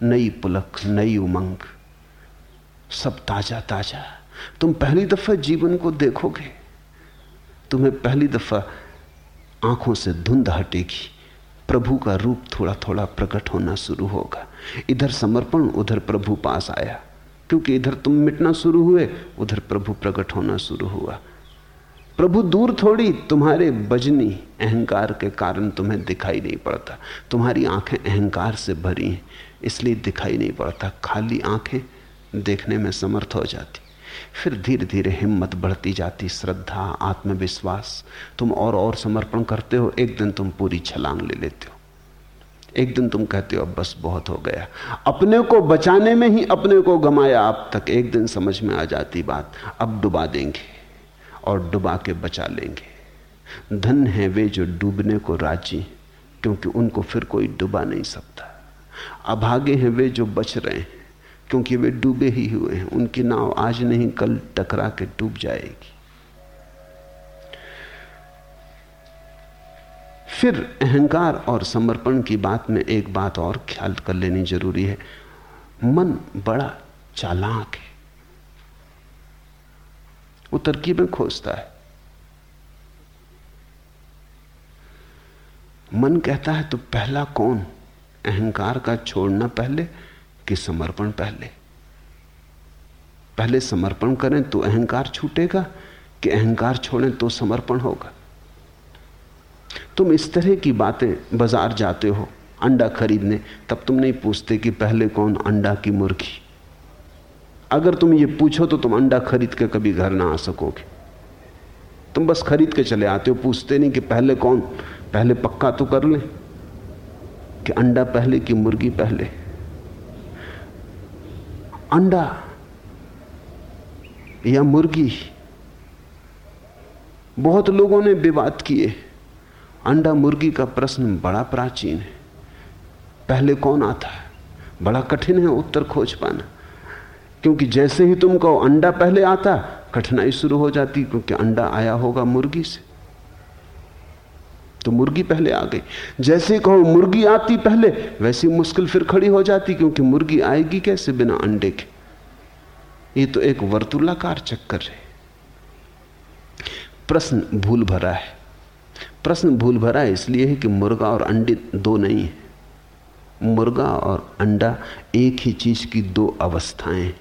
Speaker 1: नई पुलक, नई उमंग। सब ताज़ा ताज़ा तुम पहली दफ़ा जीवन को देखोगे। तुम्हें पहली दफ़ा आँखों से धुंध हटेगी। प्रभु का रूप थोड़ा थोड़ा प्रकट होना शुरू होगा। इधर समर्पण, उधर प्रभु पास आया। क्योंकि इधर तुम मिटना शुरू हुए, उधर प्रभु प्रकट होना शुरू हुआ। प्रभु दूर थोड़ी, तुम्हारे बजनी अहंकार के कारण तुम्हें दिखाई नहीं पड़ता। तुम्हारी आँखें अहंकार से भरी हैं, इसलिए दिखाई नहीं पड़ता। खाली आँखें देखने में समर्थ हो जाती। फिर धीरे धीरे हिम्मत बढ़ती जाती, श्रद्धा, आत्मविश्वास। तुम और और समर्पण करते हो, एक दिन तुम पूरी छलांग ले लेते हो। एक दिन तुम कहते हो, अब बस बहुत हो गया। अपने को बचाने में ही अपने को गमाया अब तक एक दिन समझ में आ जाती बात। अब डुबा देंगे और डुबा के बचा लेंगे। धन है वे जो डूबने को राज़ी, क्योंकि उनको फिर कोई डुबा नहीं सकता। अभागे हैं वे जो बच रहे हैं, क्योंकि वे डूबे ही हुए हैं। उनकी नाव आज नहीं, कल टकरा के डूब जाएगी। फिर अहंकार और समर्पण की बात में एक बात और ख्याल कर लेनी ज़रूरी है। मन बड़ा चालाक है। वो तरकीबें खोजता है। मन कहता है तो पहला कौन? अहंकार का छोड़ना पहले कि समर्पण पहले? पहले समर्पण करें तो अहंकार छूटेगा, कि अहंकार छोड़ें तो समर्पण होगा। तुम इस तरह की बातें बाज़ार जाते हो, अंडा खरीदने। तब तुम नहीं पूछते कि पहले कौन अंडा की मुर्गी। अगर तुम ये पूछो तो तुम अंडा खरीद के कभी घर ना आ सकोगे। तुम बस खरीद के चले आते हो, पूछते नहीं कि पहले कौन, पहले पक्का तो कर ले कि अंडा पहले की मुर्गी पहले। अंडा या मुर्गी, बहुत लोगों ने विवाद किए। अंडा मुर्गी का प्रश्न बड़ा प्राचीन है। पहले कौन आता है? बड़ा कठिन है उत्तर खोज पाना। क्योंकि जैसे ही तुम कहो अंडा पहले आता, कठिनाई शुरू हो जाती, क्योंकि अंडा आया होगा मुर्गी से। तो मुर्गी पहले आ गई। जैसे कहो मुर्गी आती पहले, वैसी मुश्किल फिर खड़ी हो जाती, क्योंकि मुर्गी आएगी कैसे बिना अंडे के? ये तो एक वर्तुलाकार चक्कर है। प्रश्न भूल भरा है। प्रश्न भूल भरा इसलिए है कि मुर्गा और अंडे दो नहीं है। मुर्गा और अंडा एक ही चीज़ की दो अवस्थाएँ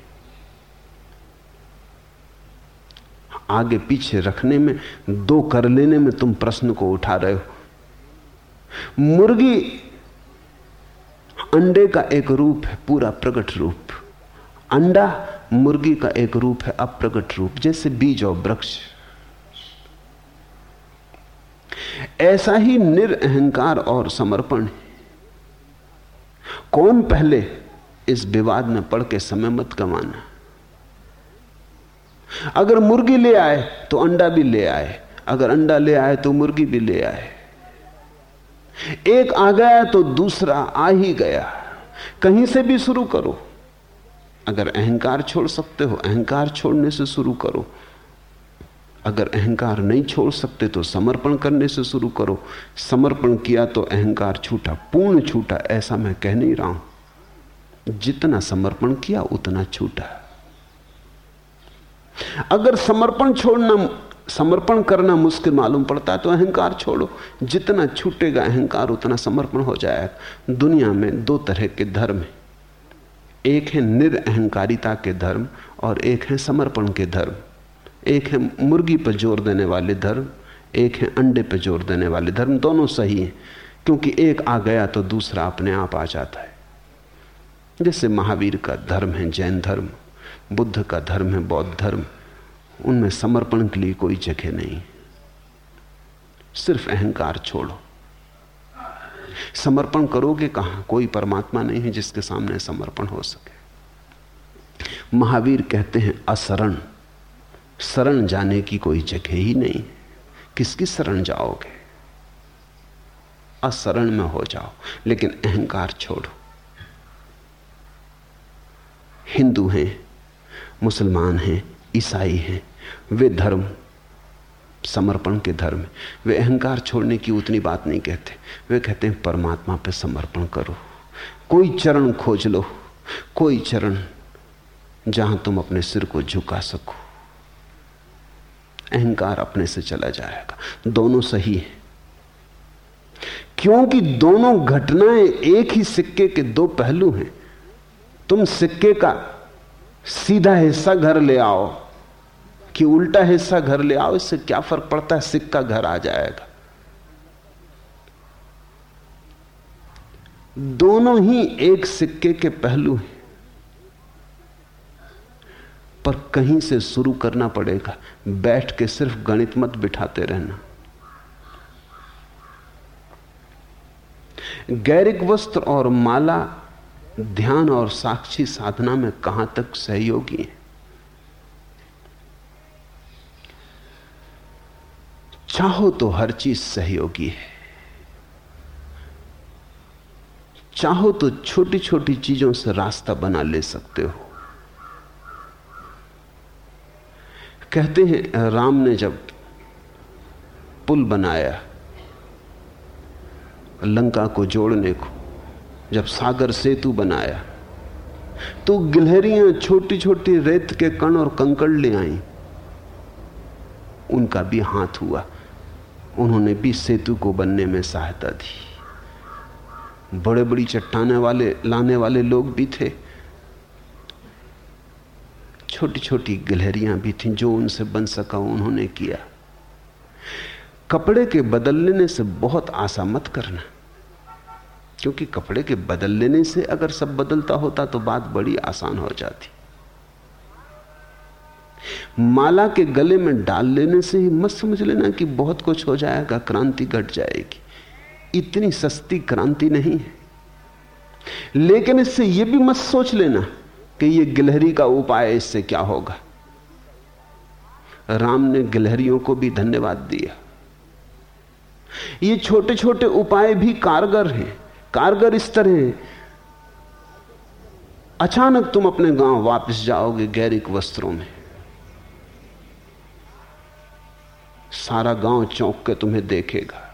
Speaker 1: आगे पीछे रखने में, दो कर लेने में तुम प्रश्न को उठा रहे हो। मुर्गी अंडे का एक रूप है, पूरा प्रकट रूप। अंडा मुर्गी का एक रूप है अप्रगट रूप, जैसे बीज और वृक्ष। ऐसा ही निरअहकार और समर्पण कौन पहले इस विवाद में पड़ के समय मत गंवाना। अगर मुर्गी ले आए तो अंडा भी ले आए। अगर अंडा ले आए तो मुर्गी भी ले आए। एक आ गया तो दूसरा आ ही गया। कहीं से भी शुरू करो। अगर अहंकार छोड़ सकते हो, अहंकार छोड़ने से शुरू करो। अगर अहंकार नहीं छोड़ सकते तो समर्पण करने से शुरू करो। समर्पण किया तो अहंकार छूटा, पूर्ण छूटा, ऐसा मैं कह नहीं रहा हूँ। जितना समर्पण किया, उतना छूटा। अगर समर्पण छोड़ना, समर्पण करना मुश्किल मालूम पड़ता है तो अहंकार छोड़ो। जितना छूटेगा अहंकार, उतना समर्पण हो जाएगा। दुनिया में दो तरह के धर्म हैं। एक है निरअहकारिता के धर्म और एक है समर्पण के धर्म। एक है मुर्गी पर ज़ोर देने वाले धर्म, एक है अंडे पर ज़ोर देने वाले धर्म, दोनों सही हैं। क्योंकि एक आ गया तो दूसरा अपने आप आ जाता है। जैसे महावीर का धर्म है जैन धर्म, बुद्ध का धर्म है बौद्ध धर्म, उनमें समर्पण के लिए कोई जगह नहीं। सिर्फ़ अहंकार छोड़ो। समर्पण करोगे कहाँ? कोई परमात्मा नहीं है जिसके सामने समर्पण हो सके। महावीर कहते हैं असरण। शरण जाने की कोई जगह ही नहीं किसकी शरण जाओगे? असरण में हो जाओ, लेकिन अहंकार छोड़ो। हिंदू हैं, मुसलमान हैं, ईसाई हैं, वे धर्म, समर्पण के धर्म वे अहंकार छोड़ने की उतनी बात नहीं कहते। वे कहते हैं, परमात्मा पे समर्पण करो। कोई चरण खोज लो, कोई चरण जहाँ तुम अपने सिर को झुका सको। अहंकार अपने से चला जाएगा। दोनों सही है। क्योंकि दोनों घटनाएँ एक ही सिक्के के दो पहलू हैं। तुम सिक्के का सीधा हिस्सा घर ले आओ, कि उल्टा हिस्सा घर ले आओ, इससे क्या फ़र्क पड़ता है? सिक्का घर आ जाएगा। दोनों ही एक सिक्के के पहलू हैं। पर कहीं से शुरू करना पड़ेगा। बैठ के सिर्फ़ गणित मत बिठाते रहना। गैरिक वस्त्र और माला, ध्यान और साक्षी साधना में कहाँ तक सहयोगी है? चाहो तो हर चीज़ सहयोगी है। चाहो तो छोटी छोटी चीज़ों से रास्ता बना ले सकते हो। कहते हैं, राम ने जब पुल बनाया, लंका को जोड़ने को, जब सागर सेतु बनाया तो गिलहरियाँ छोटी छोटी रेत के कण और कंकड़ ले आई। उनका भी हाथ हुआ। उन्होंने भी सेतु को बनने में सहायता दी। बड़े बड़ी चट्टाने वाले, लाने वाले लोग भी थे। छोटी छोटी गिलहरियाँ भी थीं जो उनसे बन सका उन्होंने किया। कपड़े के बदल लेने से बहुत आशा मत करना, क्योंकि कपड़े के बदल लेने से अगर सब बदलता होता तो बात बड़ी आसान हो जाती। माला के गले में डाल लेने से ही मत समझ लेना कि बहुत कुछ हो जाएगा, क्रांति घट जाएगी। इतनी सस्ती क्रांति नहीं है। लेकिन इससे यह भी मत सोच लेना कि यह गिलहरी का उपाय इससे क्या होगा? राम ने गिलहरियों को भी धन्यवाद दिया। ये छोटे छोटे उपाय भी कारगर हैं, कारगर इस तरह है। अचानक तुम अपने गाँव वापस जाओगे गैरिक वस्त्रों में। सारा गाँव चौंक के तुम्हें देखेगा।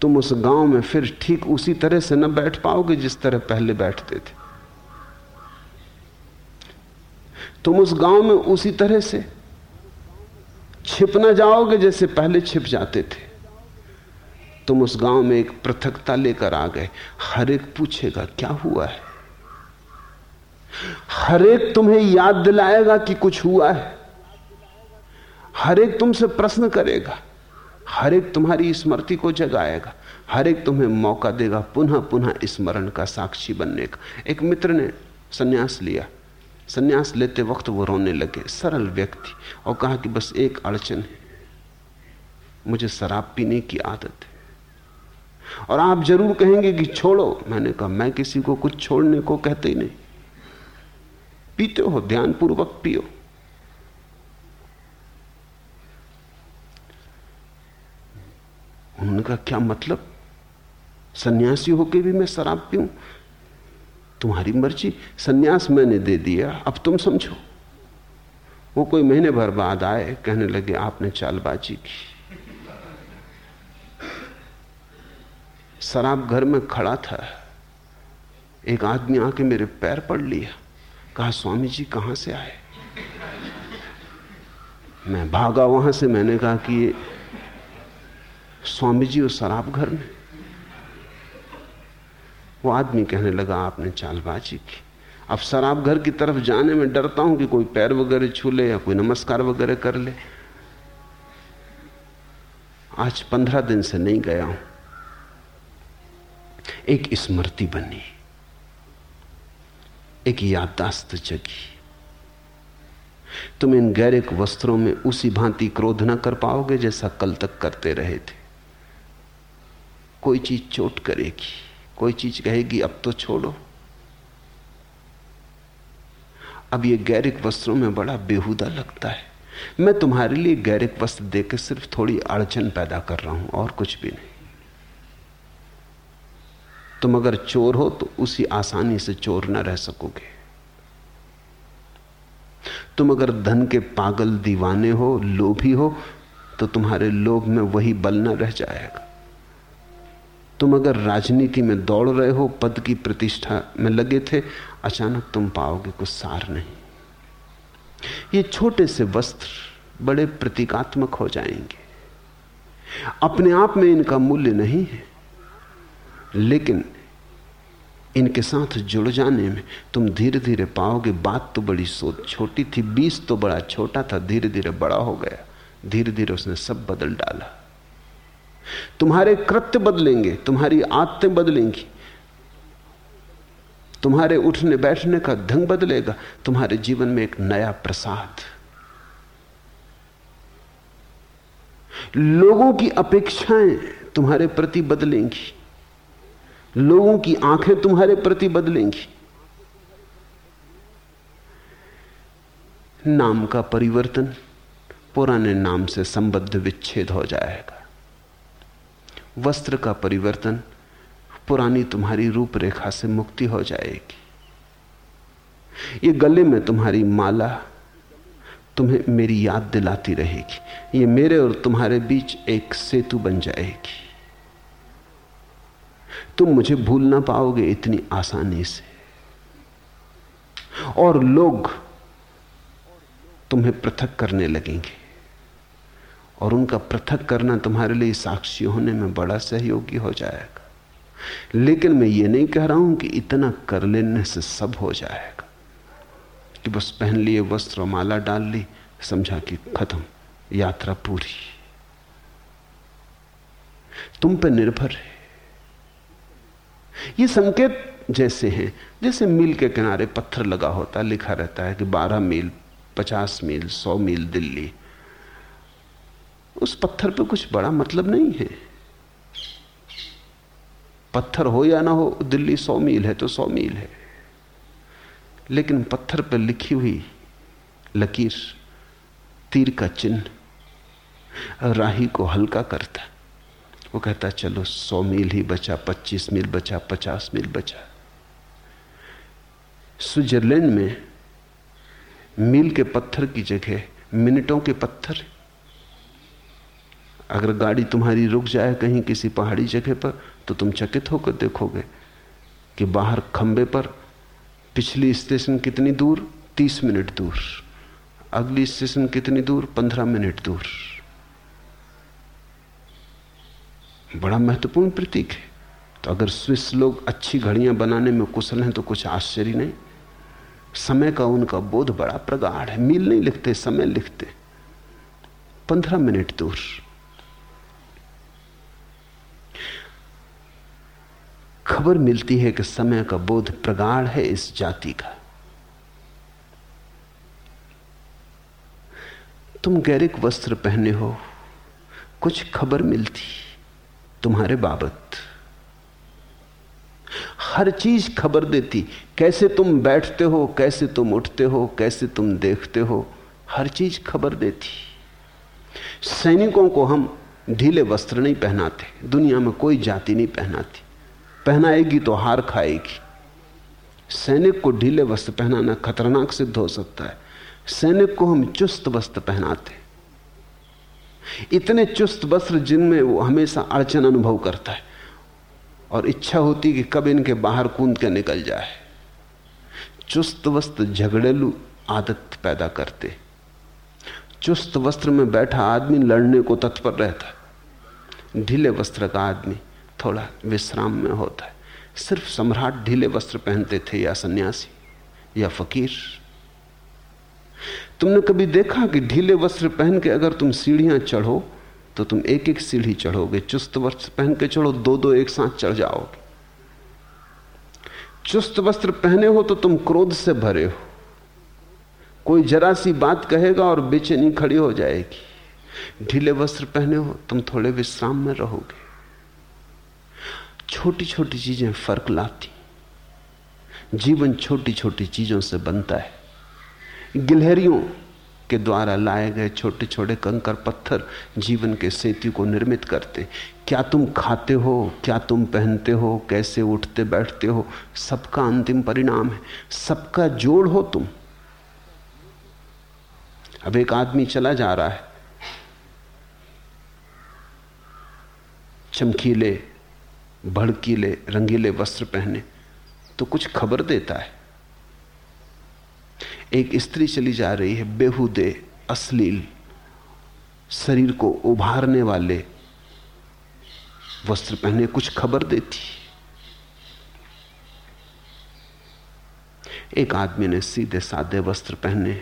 Speaker 1: तुम उस गाँव में फिर ठीक उसी तरह से न बैठ पाओगे जिस तरह पहले बैठते थे। तुम उस गाँव में उसी तरह से छिप ना जाओगे जैसे पहले छिप जाते थे। तुम उस गाँव में एक पृथकता लेकर आ गए। हर एक पूछेगा, क्या हुआ है? हर एक तुम्हें याद दिलाएगा कि कुछ हुआ है। हर एक तुमसे प्रश्न करेगा हर एक तुम्हारी स्मृति को जगाएगा, हर एक तुम्हें मौका देगा पुनः पुनः स्मरण का साक्षी बनने का। एक मित्र ने सन्यास लिया। सन्यास लेते वक्त वो रोने लगे, सरल व्यक्ति, और कहा कि बस एक अड़चन है। मुझे शराब पीने की आदत है। और आप ज़रूर कहेंगे कि छोड़ो, मैंने कहा, मैं किसी को कुछ छोड़ने को कहते ही नहीं। पीते हो, ध्यानपूर्वक पियो। उन्होंने कहा क्या मतलब? सन्यासी होके भी मैं शराब पीऊं? तुम्हारी मर्ज़ी, सन्यास मैंने दे दिया, अब तुम समझो। वो कोई महीने भर बाद आए, कहने लगे, आपने चालबाजी की। शराब घर में खड़ा था। एक आदमी आके मेरे पैर पड़ लिया। कहा स्वामी जी कहाँ से आए? मैं भागा वहाँ से, मैंने कहा कि स्वामी जी उस शराब घर में। वो आदमी कहने लगा, आपने चालबाजी की। अब शराब घर की तरफ़ जाने में डरता हूँ कि कोई पैर वगैरह छू ले या कोई नमस्कार वगैरह कर ले। आज पंद्रह दिन से नहीं गया हूँ। एक स्मृति बनी। एक याददाश्त जगी। तुम इन गैरिक वस्त्रों में उसी भांति क्रोध न कर पाओगे जैसा कल तक करते रहे थे। कोई चीज़ चोट करेगी, कोई चीज़ कहेगी, अब तो छोड़ो। अब ये गैरिक वस्त्रों में बड़ा बेहुदा लगता है। मैं तुम्हारे लिए गैरिक वस्त्र देकर सिर्फ़ थोड़ी अड़चन पैदा कर रहा हूँ, और कुछ भी नहीं। तुम अगर चोर हो तो उसी आसानी से चोर ना रह सकोगे। तुम अगर धन के पागल दीवाने हो, लोभी हो तो तुम्हारे लोभ में वही बल ना रह जाएगा। तुम अगर राजनीति में दौड़ रहे हो, पद की प्रतिष्ठा में लगे थे, अचानक तुम पाओगे कुछ सार नहीं। ये छोटे से वस्त्र बड़े प्रतीकात्मक हो जाएँगे। अपने आप में इनका मूल्य नहीं है, लेकिन इनके साथ जुड़ जाने में तुम धीरे धीरे पाओगे, बात तो बड़ी सोच छोटी थी, बीस तो बड़ा छोटा था धीरे धीरे बड़ा हो गया धीरे धीरे उसने सब बदल डाला। तुम्हारे कृत्य बदलेंगे, तुम्हारी आदतें बदलेंगी। तुम्हारे उठने बैठने का ढंग बदलेगा, तुम्हारे जीवन में एक नया प्रसाद। लोगों की अपेक्षाएँ तुम्हारे प्रति बदलेंगी। लोगों की आँखें तुम्हारे प्रति बदलेंगी। नाम का परिवर्तन पुराने नाम से संबद्ध विच्छेद हो जाएगा। वस्त्र का परिवर्तन पुरानी तुम्हारी रूपरेखा से मुक्ति हो जाएगी। ये गले में तुम्हारी माला तुम्हें मेरी याद दिलाती रहेगी। ये मेरे और तुम्हारे बीच एक सेतु बन जाएगी। तुम मुझे भूल ना पाओगे इतनी आसानी से। और लोग तुम्हें पृथक करने लगेंगे। और उनका पृथक करना तुम्हारे लिए साक्षी होने में बड़ा सहयोगी हो जाएगा। लेकिन मैं ये नहीं कह रहा हूँ कि इतना कर लेने से सब हो जाएगा। कि बस पहन लिए वस्त्र माला डाल ली, समझा कि खत्म, यात्रा पूरी। तुम पर निर्भर है। ये संकेत जैसे हैं, जैसे मील के किनारे पत्थर लगा होता, लिखा रहता है कि 12 मील 50 मील 100 मील दिल्ली उस पत्थर पे कुछ बड़ा मतलब नहीं है। पत्थर हो या ना हो, दिल्ली सौ मील है तो सौ मील है। लेकिन पत्थर पर लिखी हुई लकीर, तीर का चिन्ह, राही को हल्का करता। वो कहता, चलो, सौ मील ही बचा, पच्चीस मील बचा, पचास मील बचा। स्विट्जरलैंड में मील के पत्थर की जगह, मिनटों के पत्थर अगर गाड़ी तुम्हारी रुक जाए कहीं किसी पहाड़ी जगह पर तो तुम चकित होकर देखोगे कि बाहर खंबे पर पिछली स्टेशन कितनी दूर? तीस मिनट दूर। अगली स्टेशन कितनी दूर? पंद्रह मिनट दूर। बड़ा महत्वपूर्ण प्रतीक है। तो अगर स्विस लोग अच्छी घड़ियाँ बनाने में कुशल हैं तो कुछ आश्चर्य नहीं। समय का उनका बोध बड़ा प्रगाढ़ है। मील नहीं लिखते, समय लिखते। पंद्रह मिनट दूर। खबर मिलती है कि समय का बोध प्रगाढ़ है इस जाति का। तुम गैरिक वस्त्र पहने हो, कुछ खबर मिलती तुम्हारे बाबत। हर चीज़ खबर देती, कैसे तुम बैठते हो, कैसे तुम उठते हो, कैसे तुम देखते हो, हर चीज़ खबर देती। सैनिकों को हम ढीले वस्त्र नहीं पहनाते, दुनिया में कोई जाति नहीं पहनाती। पहनाएगी तो हार खाएगी। सैनिक को ढीले वस्त्र पहनाना खतरनाक सिद्ध हो सकता है। सैनिक को हम चुस्त वस्त्र पहनाते इतने चुस्त वस्त्र जिनमें वो हमेशा अड़चन अनुभव करता है। और इच्छा होती कि कब इनके बाहर कूद के निकल जाए। चुस्त वस्त्र झगड़ेलू आदत पैदा करते चुस्त वस्त्र में बैठा आदमी लड़ने को तत्पर रहता ढीले वस्त्र का आदमी थोड़ा विश्राम में होता है। सिर्फ़ सम्राट ढीले वस्त्र पहनते थे या सन्यासी या फकीर। तुमने कभी देखा कि ढीले वस्त्र पहन के अगर तुम सीढ़ियाँ चढ़ो तो तुम एक एक सीढ़ी चढ़ोगे, चुस्त वस्त्र पहन के चढ़ो दो दो एक साथ चढ़ जाओगे। चुस्त वस्त्र पहने हो तो तुम क्रोध से भरे हो। कोई जरा सी बात कहेगा और बेचैनी खड़ी हो जाएगी। ढीले वस्त्र पहने हो, तुम थोड़े विश्राम में रहोगे। छोटी छोटी चीज़ें फ़र्क लाती। जीवन छोटी छोटी चीज़ों से बनता है। गिलहरियों के द्वारा लाए गए छोटे छोटे कंकर पत्थर जीवन के सेतु को निर्मित करते। क्या तुम खाते हो? क्या तुम पहनते हो? कैसे उठते, बैठते हो? सबका अंतिम परिणाम है। सबका जोड़ हो तुम। अब एक आदमी चला जा रहा है। चमकीले भड़कीले, रंगीले वस्त्र पहने तो कुछ खबर देता है। एक स्त्री चली जा रही है, बेहुदे, अश्लील, शरीर को उभारने वाले। वस्त्र पहने, कुछ खबर देती। एक आदमी ने सीधे सादे वस्त्र पहने,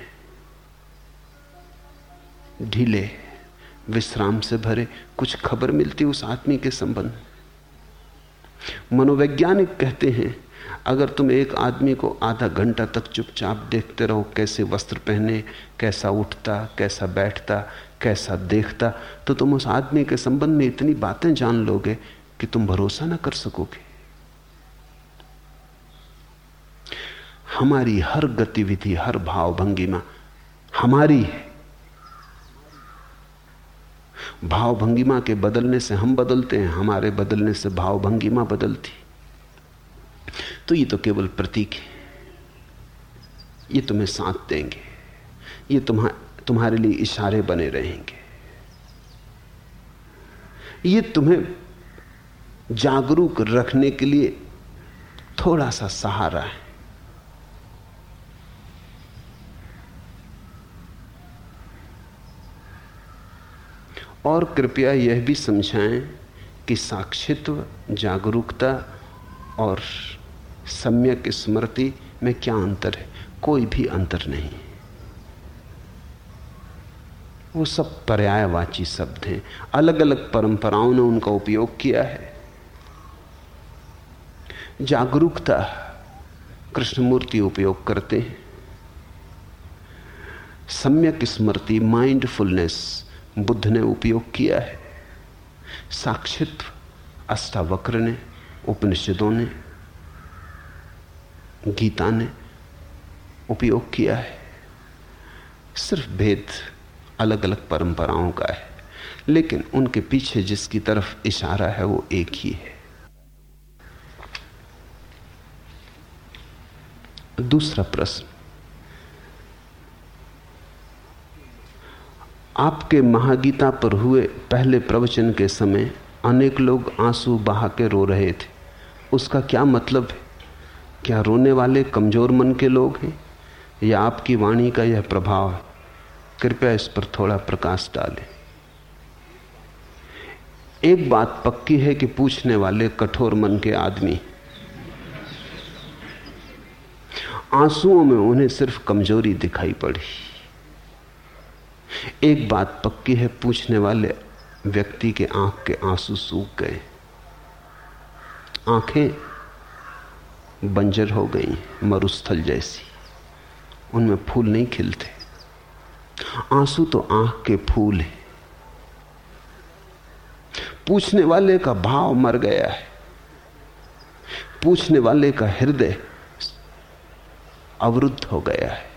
Speaker 1: ढीले, विश्राम से भरे, कुछ खबर मिलती उस आदमी के संबंध में। मनोवैज्ञानिक कहते हैं, अगर तुम एक आदमी को आधा घंटा तक चुपचाप देखते रहो, कैसे वस्त्र पहने, कैसा उठता, कैसा बैठता, कैसा देखता तो तुम उस आदमी के संबंध में इतनी बातें जान लोगे कि तुम भरोसा ना कर सकोगे। हमारी हर गतिविधि, हर भाव भंगिमा हमारी है। भाव भंगिमा के बदलने से हम बदलते हैं, हमारे बदलने से भाव भंगिमा बदलती तो ये तो केवल प्रतीक है। ये तुम्हें साथ देंगे। ये तुम्हारे तुम्हारे लिए इशारे बने रहेंगे। ये तुम्हें जागरूक रखने के लिए थोड़ा सा सहारा है। और कृपया यह भी समझाएँ कि साक्षित्व, जागरूकता और सम्यक स्मृति में क्या अंतर है? कोई भी अंतर नहीं वो सब पर्यायवाची शब्द हैं। अलग अलग परंपराओं ने उनका उपयोग किया है। जागरूकता कृष्णमूर्ति उपयोग करते हैं। सम्यक स्मृति माइंडफुलनेस बुद्ध ने उपयोग किया है। साक्षित्व अष्टावक्र ने, उपनिषदों ने, गीता ने उपयोग किया है। सिर्फ़ भेद अलग अलग परंपराओं का है, लेकिन उनके पीछे जिसकी तरफ़ इशारा है, वो एक ही है। दूसरा प्रश्न आपके महागीता पर हुए पहले प्रवचन के समय अनेक लोग आँसू बहा के रो रहे थे। उसका क्या मतलब है? क्या रोने वाले कमज़ोर मन के लोग हैं? या आपकी वाणी का यह प्रभाव है? कृपया इस पर थोड़ा प्रकाश डालें। एक बात पक्की है कि पूछने वाले कठोर मन के आदमी आंसुओं में उन्हें सिर्फ़ कमज़ोरी दिखाई पड़ी। एक बात पक्की है, पूछने वाले व्यक्ति के आँख के आँसू सूख गए। आँखें बंजर हो गई, मरुस्थल जैसी। उनमें फूल नहीं खिलते। आँसू तो आँख के फूल हैं। पूछने वाले का भाव मर गया है। पूछने वाले का हृदय अवरुद्ध हो गया है।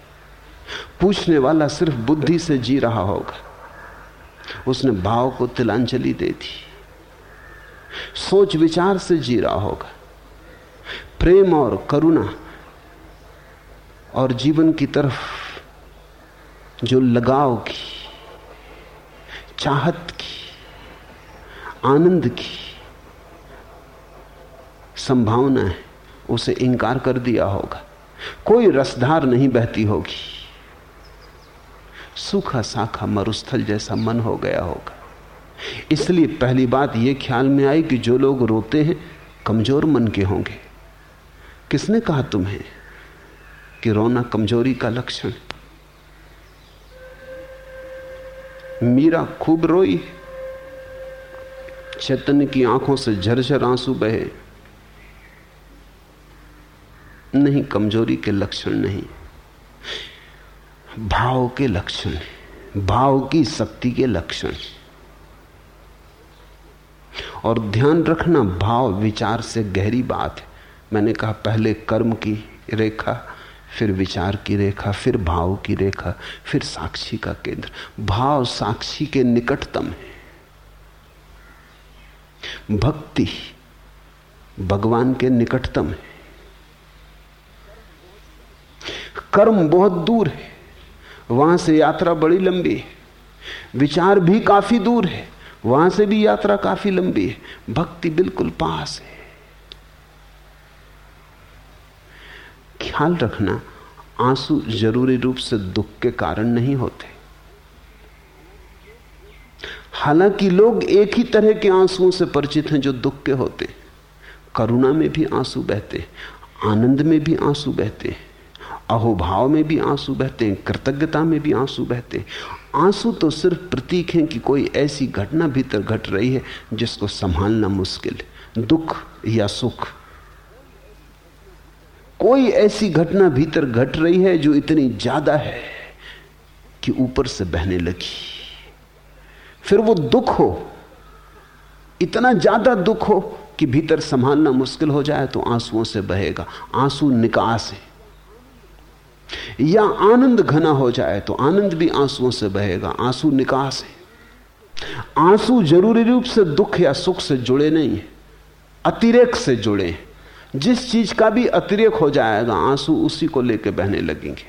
Speaker 1: पूछने वाला सिर्फ़ बुद्धि से जी रहा होगा। उसने भाव को तिलांजलि दे दी। सोच विचार से जी रहा होगा। प्रेम और करुणा और जीवन की तरफ़ जो लगाव की, चाहत की, आनंद की संभावना है, उसे इंकार कर दिया होगा। कोई रसधार नहीं बहती होगी। सूखा साखा मरुस्थल जैसा मन हो गया होगा। इसलिए पहली बात यह ख्याल में आई कि जो लोग रोते हैं, कमज़ोर मन के होंगे। किसने कहा तुम्हें कि रोना कमज़ोरी का लक्षण मीरा खूब रोई। चैतन्य की आँखों से झरझर आँसू बहे। नहीं, कमज़ोरी के लक्षण नहीं। भाव के लक्षण, भाव की शक्ति के लक्षण। और ध्यान रखना, भाव विचार से गहरी बात है। मैंने कहा, पहले कर्म की रेखा, फिर विचार की रेखा, फिर भाव की रेखा, फिर साक्षी का केंद्र। भाव साक्षी के निकटतम है। भक्ति भगवान के निकटतम है। कर्म बहुत दूर है। वहाँ से यात्रा बड़ी लंबी है। विचार भी काफ़ी दूर है। वहाँ से भी यात्रा काफ़ी लंबी है। भक्ति बिल्कुल पास है। ख्याल रखना, आँसू ज़रूरी रूप से दुख के कारण नहीं होते। हालाँकि लोग एक ही तरह के आंसुओं से परिचित हैं जो दुख के होते। करुणा में भी आँसू बहते, आनंद में भी आँसू बहते। अहोभाव में भी आँसू बहते हैं, कृतज्ञता में भी आँसू बहते हैं। आँसू तो सिर्फ़ प्रतीक हैं कि कोई ऐसी घटना भीतर घट रही है जिसको संभालना मुश्किल, दुख या सुख। कोई ऐसी घटना भीतर घट रही है जो इतनी ज़्यादा है कि ऊपर से बहने लगी। फिर वो दुख हो, इतना ज़्यादा दुख हो कि भीतर संभालना मुश्किल हो जाए तो आंसुओं से बहेगा, आँसू निकास है। या आनंद घना हो जाए तो आनंद भी आंसुओं से बहेगा, आँसू निकास है। आँसू ज़रूरी रूप से दुख या सुख से जुड़े नहीं है, अतिरेक से जुड़े हैं। जिस चीज़ का भी अतिरेक हो जाएगा, आँसू उसी को लेकर बहने लगेंगे।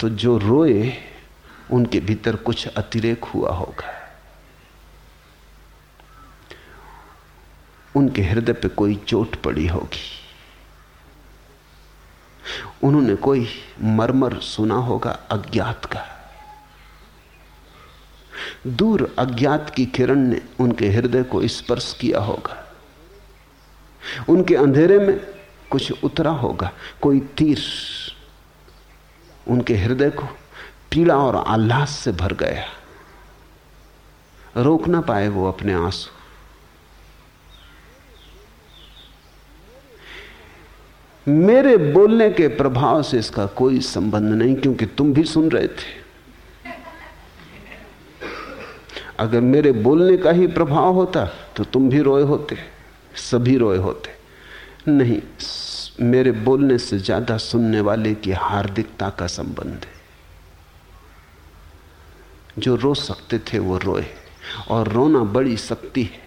Speaker 1: तो जो रोए, उनके भीतर कुछ अतिरेक हुआ होगा। उनके हृदय पे कोई चोट पड़ी होगी। उन्होंने कोई मरमर सुना होगा अज्ञात का। दूर अज्ञात की किरण ने उनके हृदय को स्पर्श किया होगा। उनके अंधेरे में कुछ उतरा होगा, कोई तीर। उनके हृदय को पीड़ा और आह्लास से भर गया। रोक ना पाए वो अपने आँसू। मेरे बोलने के प्रभाव से इसका कोई संबंध नहीं, क्योंकि तुम भी सुन रहे थे। अगर मेरे बोलने का ही प्रभाव होता तो तुम भी रोए होते, सभी रोए होते। नहीं, मेरे बोलने से ज़्यादा सुनने वाले की हार्दिकता का संबंध है। जो रो सकते थे, वो रोए, और रोना बड़ी शक्ति है।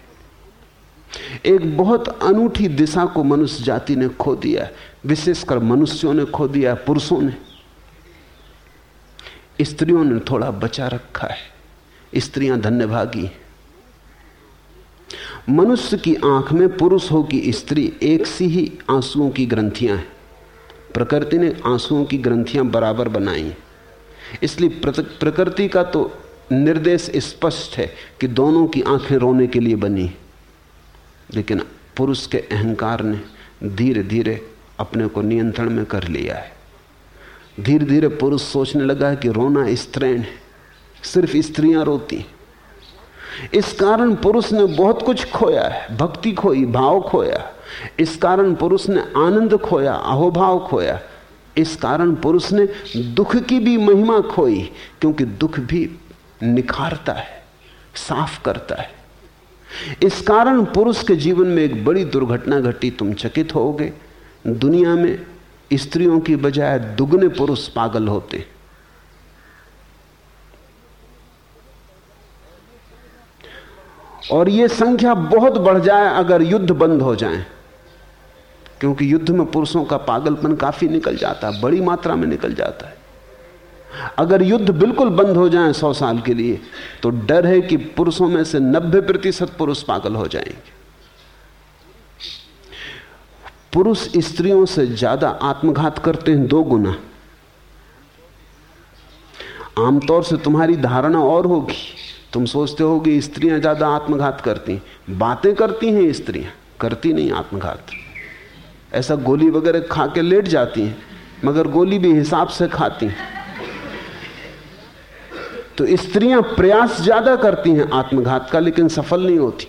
Speaker 1: एक बहुत अनूठी दिशा को मनुष्य जाति ने खो दिया विशेषकर मनुष्यों ने खो दिया पुरुषों ने। स्त्रियों ने थोड़ा बचा रखा है। स्त्रियाँ धन्यभागी मनुष्य की आँख में पुरुष हो कि स्त्री, एक सी ही आंसुओं की ग्रंथियाँ हैं। प्रकृति ने आंसुओं की ग्रंथियाँ बराबर बनाई इसलिए प्रकृति का तो निर्देश स्पष्ट है कि दोनों की आँखें रोने के लिए बनी लेकिन पुरुष के अहंकार ने धीरे धीरे अपने को नियंत्रण में कर लिया है। धीरे धीरे पुरुष सोचने लगा है कि रोना स्त्रीण है, सिर्फ़ स्त्रियाँ रोती इस कारण पुरुष ने बहुत कुछ खोया है, भक्ति खोई, भाव खोया। इस कारण पुरुष ने आनंद खोया, अहोभाव खोया। इस कारण पुरुष ने दुख की भी महिमा खोई, क्योंकि दुख भी निखारता है, साफ़ करता है। इस कारण पुरुष के जीवन में एक बड़ी दुर्घटना घटी, तुम चकित होगे। दुनिया में स्त्रियों की बजाय दुगने पुरुष पागल होते। और यह संख्या बहुत बढ़ जाए अगर युद्ध बंद हो जाए, क्योंकि युद्ध में पुरुषों का पागलपन काफ़ी निकल जाता है बड़ी मात्रा में निकल जाता है। अगर युद्ध बिल्कुल बंद हो जाए सौ साल के लिए तो डर है कि पुरुषों में से नब्बे प्रतिशत पुरुष पागल हो जाएँगे। पुरुष स्त्रियों से ज़्यादा आत्मघात करते हैं दो गुना। आमतौर से तुम्हारी धारणा और होगी। तुम सोचते हो कि स्त्रियाँ ज़्यादा आत्मघात करती बातें करती हैं स्त्रियाँ, करती नहीं आत्मघात। ऐसा गोली वगैरह खा के लेट जाती हैं, मगर गोली भी हिसाब से खाती तो स्त्रियाँ प्रयास ज़्यादा करती हैं आत्मघात का, लेकिन सफल नहीं होती।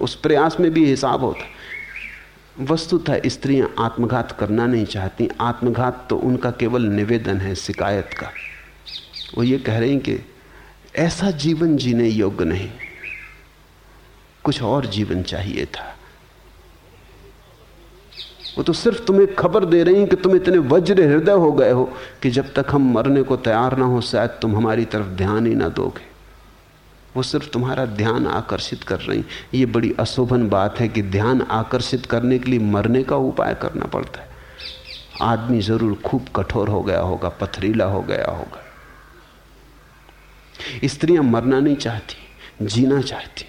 Speaker 1: उस प्रयास में भी हिसाब होता। वस्तुतः स्त्रियाँ आत्मघात करना नहीं चाहती। आत्मघात तो उनका केवल निवेदन है, शिकायत का। वो ये कह रही कि ऐसा जीवन जीने योग्य नहीं। कुछ और जीवन चाहिए था। वो तो सिर्फ़ तुम्हें खबर दे रही कि तुम इतने वज्र हृदय हो गए हो कि जब तक हम मरने को तैयार ना हो, शायद तुम हमारी तरफ़ ध्यान ही ना दोगे। वो सिर्फ़ तुम्हारा ध्यान आकर्षित कर रही ये बड़ी अशोभन बात है कि ध्यान आकर्षित करने के लिए मरने का उपाय करना पड़ता है। आदमी ज़रूर खूब कठोर हो गया होगा, पथरीला हो गया होगा। स्त्रियाँ मरना नहीं चाहती, जीना चाहती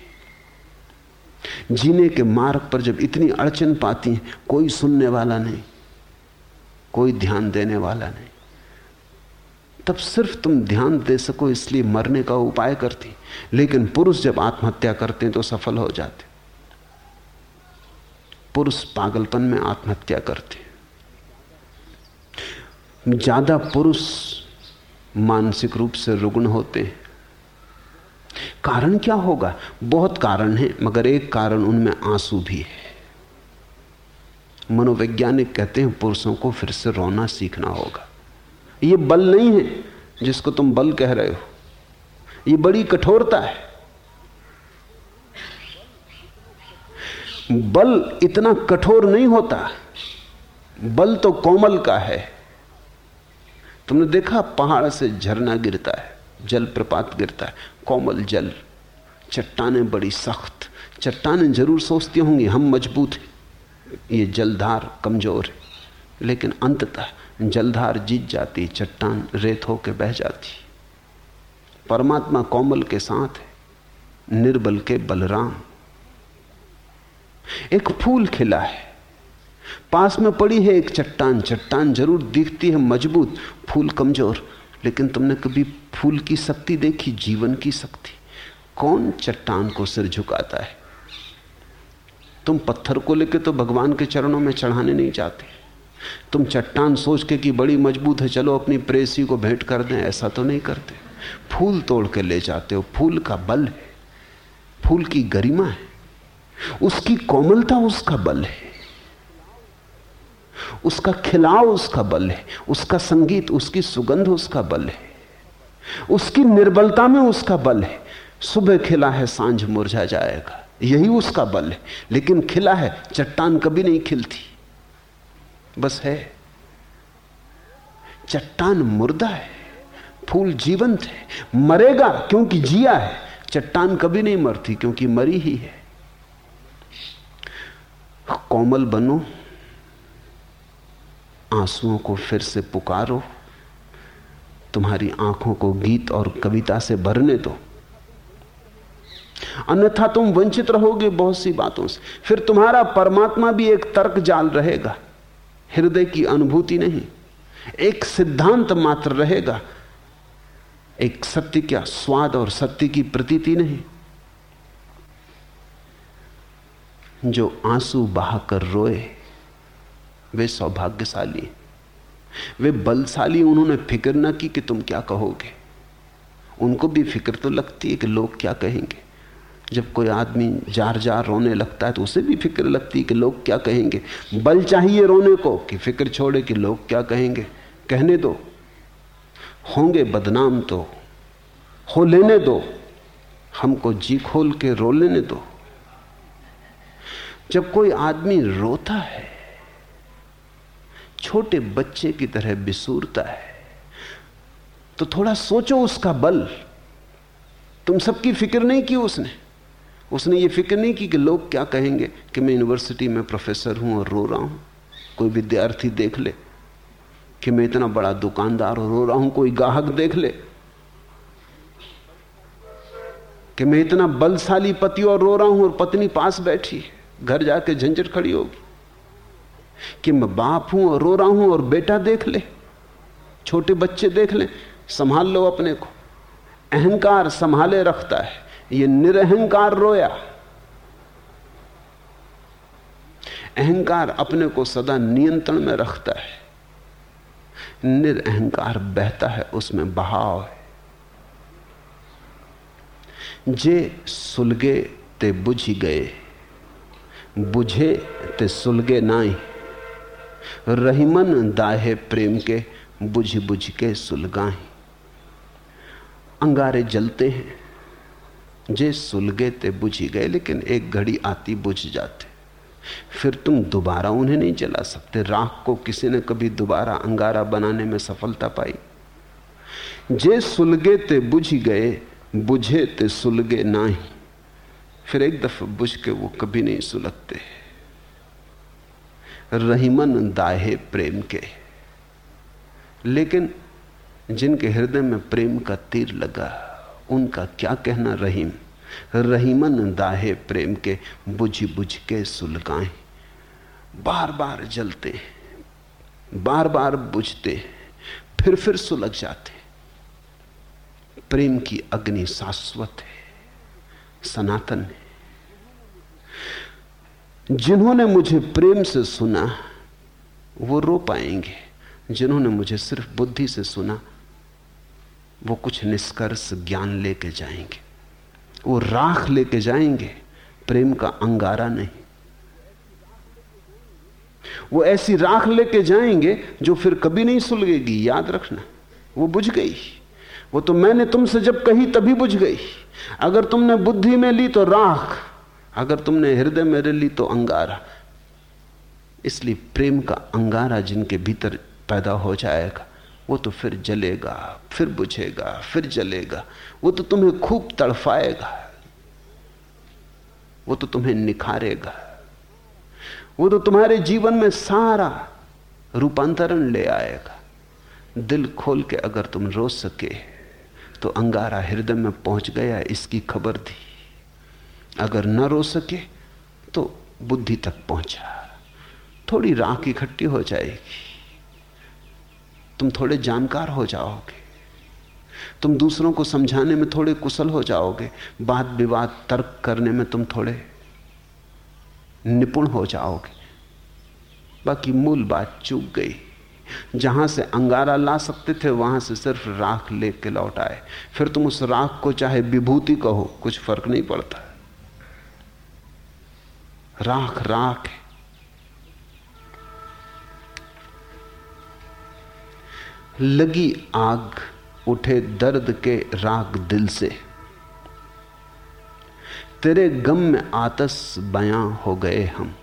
Speaker 1: जीने के मार्ग पर जब इतनी अड़चन पाती हैं, कोई सुनने वाला नहीं, कोई ध्यान देने वाला नहीं। तब सिर्फ़ तुम ध्यान दे सको, इसलिए मरने का उपाय करती। लेकिन पुरुष जब आत्महत्या करते हैं तो सफल हो जाते। पुरुष पागलपन में आत्महत्या करते। ज़्यादा पुरुष मानसिक रूप से रुग्ण होते हैं। कारण क्या होगा? बहुत कारण है, मगर एक कारण उनमें आँसू भी है। मनोवैज्ञानिक कहते हैं, पुरुषों को फिर से रोना सीखना होगा। ये बल नहीं है, जिसको तुम बल कह रहे हो। ये बड़ी कठोरता है। बल इतना कठोर नहीं होता। बल तो कोमल का है। तुमने देखा, पहाड़ से झरना गिरता है जल प्रपात गिरता है। कोमल जल, चट्टानें बड़ी सख्त, चट्टानें ज़रूर सोचती होंगी, हम मज़बूत हैं। ये जलधार कमज़ोर है, लेकिन अंततः जलधार जीत जाती, चट्टान रेत होकर बह जाती। परमात्मा कोमल के साथ है, निर्बल के बलराम। एक फूल खिला है, पास में पड़ी है एक चट्टान चट्टान ज़रूर दिखती है मज़बूत, फूल कमज़ोर। लेकिन तुमने कभी फूल की शक्ति देखी, जीवन की शक्ति? कौन चट्टान को सिर झुकाता है? तुम पत्थर को लेकर तो भगवान के चरणों में चढ़ाने नहीं चाहते तुम चट्टान सोच के कि बड़ी मज़बूत है, चलो अपनी प्रेसी को भेंट कर दें, ऐसा तो नहीं करते। फूल तोड़ के ले जाते हो, फूल का बल है। फूल की गरिमा है। उसकी कोमलता उसका बल है। उसका खिलाव उसका बल है, उसका संगीत, उसकी सुगंध उसका बल है, उसकी निर्बलता में उसका बल है। सुबह खिला है, साँझ मुरझा जाएगा, यही उसका बल है। लेकिन खिला है, चट्टान कभी नहीं खिलती। बस है। चट्टान मुर्दा है, फूल जीवंत है, मरेगा क्योंकि जिया है। चट्टान कभी नहीं मरती क्योंकि मरी ही है। कोमल बनो आंसुओं को फिर से पुकारो, तुम्हारी आँखों को गीत और कविता से भरने दो। अन्यथा तुम वंचित रहोगे बहुत सी बातों से। फिर तुम्हारा परमात्मा भी एक तर्क जाल रहेगा, हृदय की अनुभूति नहीं, एक सिद्धांत मात्र रहेगा, एक सत्य क्या स्वाद और सत्य की प्रतीति नहीं। जो आँसू बहाकर रोए वे सौभाग्यशाली वे बलशाली उन्होंने फ़िक्र ना की कि तुम क्या कहोगे। उनको भी फ़िक्र तो लगती है कि लोग क्या कहेंगे। जब कोई आदमी जार जार रोने लगता है तो उसे भी फ़िक्र लगती है कि लोग क्या कहेंगे। बल चाहिए रोने को कि फ़िक्र छोड़े कि लोग क्या कहेंगे। कहने दो। होंगे बदनाम तो। हो लेने दो। हमको जी खोल के रो लेने दो। जब कोई आदमी रोता है छोटे बच्चे की तरह बिसूरता है। तो थोड़ा सोचो उसका बल। तुम सबकी फ़िक्र नहीं की उसने। उसने ये फ़िक्र नहीं की कि लोग क्या कहेंगे कि मैं यूनिवर्सिटी में प्रोफेसर हूँ और रो रहा हूँ, कोई विद्यार्थी देख ले, कि मैं इतना बड़ा दुकानदार और रो रहा हूँ, कोई ग्राहक देख ले, कि मैं इतना बलशाली पति और रो रहा हूँ और पत्नी पास बैठी, घर जाके झंझट खड़ी होगी। कि मैं बाप हूँ और रो रहा हूँ और बेटा देख ले, छोटे बच्चे देख ले, संभाल लो अपने को। अहंकार संभाले रखता है, ये निरहंकार रोया। अहंकार अपने को सदा नियंत्रण में रखता है। निरअहकार बहता है, उसमें बहाव है। जे सुलगे ते बुझ गए, बुझे ते सुलगे नाई रहीमन दाहे प्रेम के बुझ बुझ के सुलगाही अंगारे जलते हैं, जे सुलगे ते बुझी गए, लेकिन एक घड़ी आती बुझ जाते। फिर तुम दोबारा उन्हें नहीं जला सकते। राख को किसी ने कभी दोबारा अंगारा बनाने में सफलता पाई। जे सुलगे ते बुझ गए, बुझे ते सुलगे नाही। फिर एक दफ़ा बुझ के वो कभी नहीं सुलगते। रहीमन दाहे प्रेम के। लेकिन जिनके हृदय में प्रेम का तीर लगा, उनका क्या कहना रहीम? रहीमन दाहे प्रेम के बुझ बुझ के सुलगाए बार बार जलते बार बार बुझते, फिर फिर सुलग जाते। प्रेम की अग्नि शाश्वत है, सनातन है। जिन्होंने मुझे प्रेम से सुना, वो रो पाएँगे। जिन्होंने मुझे सिर्फ़ बुद्धि से सुना, वो कुछ निष्कर्ष ज्ञान लेके जाएँगे। वो राख लेके जाएँगे, प्रेम का अंगारा नहीं। वो ऐसी राख लेके जाएँगे जो फिर कभी नहीं सुलगेगी, याद रखना। वो बुझ गई। वो तो मैंने तुमसे जब कही तभी बुझ गई। अगर तुमने बुद्धि में ली तो राख अगर तुमने हृदय में ली तो अंगारा। इसलिए प्रेम का अंगारा जिनके भीतर पैदा हो जाएगा, वो तो फिर जलेगा, फिर बुझेगा, फिर जलेगा। वो तो तुम्हें खूब तड़फाएगा। वो तो तुम्हें निखारेगा। वो तो तुम्हारे जीवन में सारा रूपांतरण ले आएगा। दिल खोल के अगर तुम रो सके तो अंगारा हृदय में पहुँच गया, इसकी खबर थी। अगर न रो सके तो बुद्धि तक पहुँचा। थोड़ी राख इकट्ठी हो जाएगी। तुम थोड़े जानकार हो जाओगे। तुम दूसरों को समझाने में थोड़े कुशल हो जाओगे। वाद विवाद तर्क करने में तुम थोड़े निपुण हो जाओगे। बाकी मूल बात चूक गई। जहाँ से अंगारा ला सकते थे, वहाँ से सिर्फ़ राख लेके लौट आए। फिर तुम उस राख को चाहे विभूति कहो, कुछ फ़र्क नहीं पड़ता। राख राख है। लगी आग उठे दर्द के राग दिल से। तेरे गम में आतस बयां हो गए हम।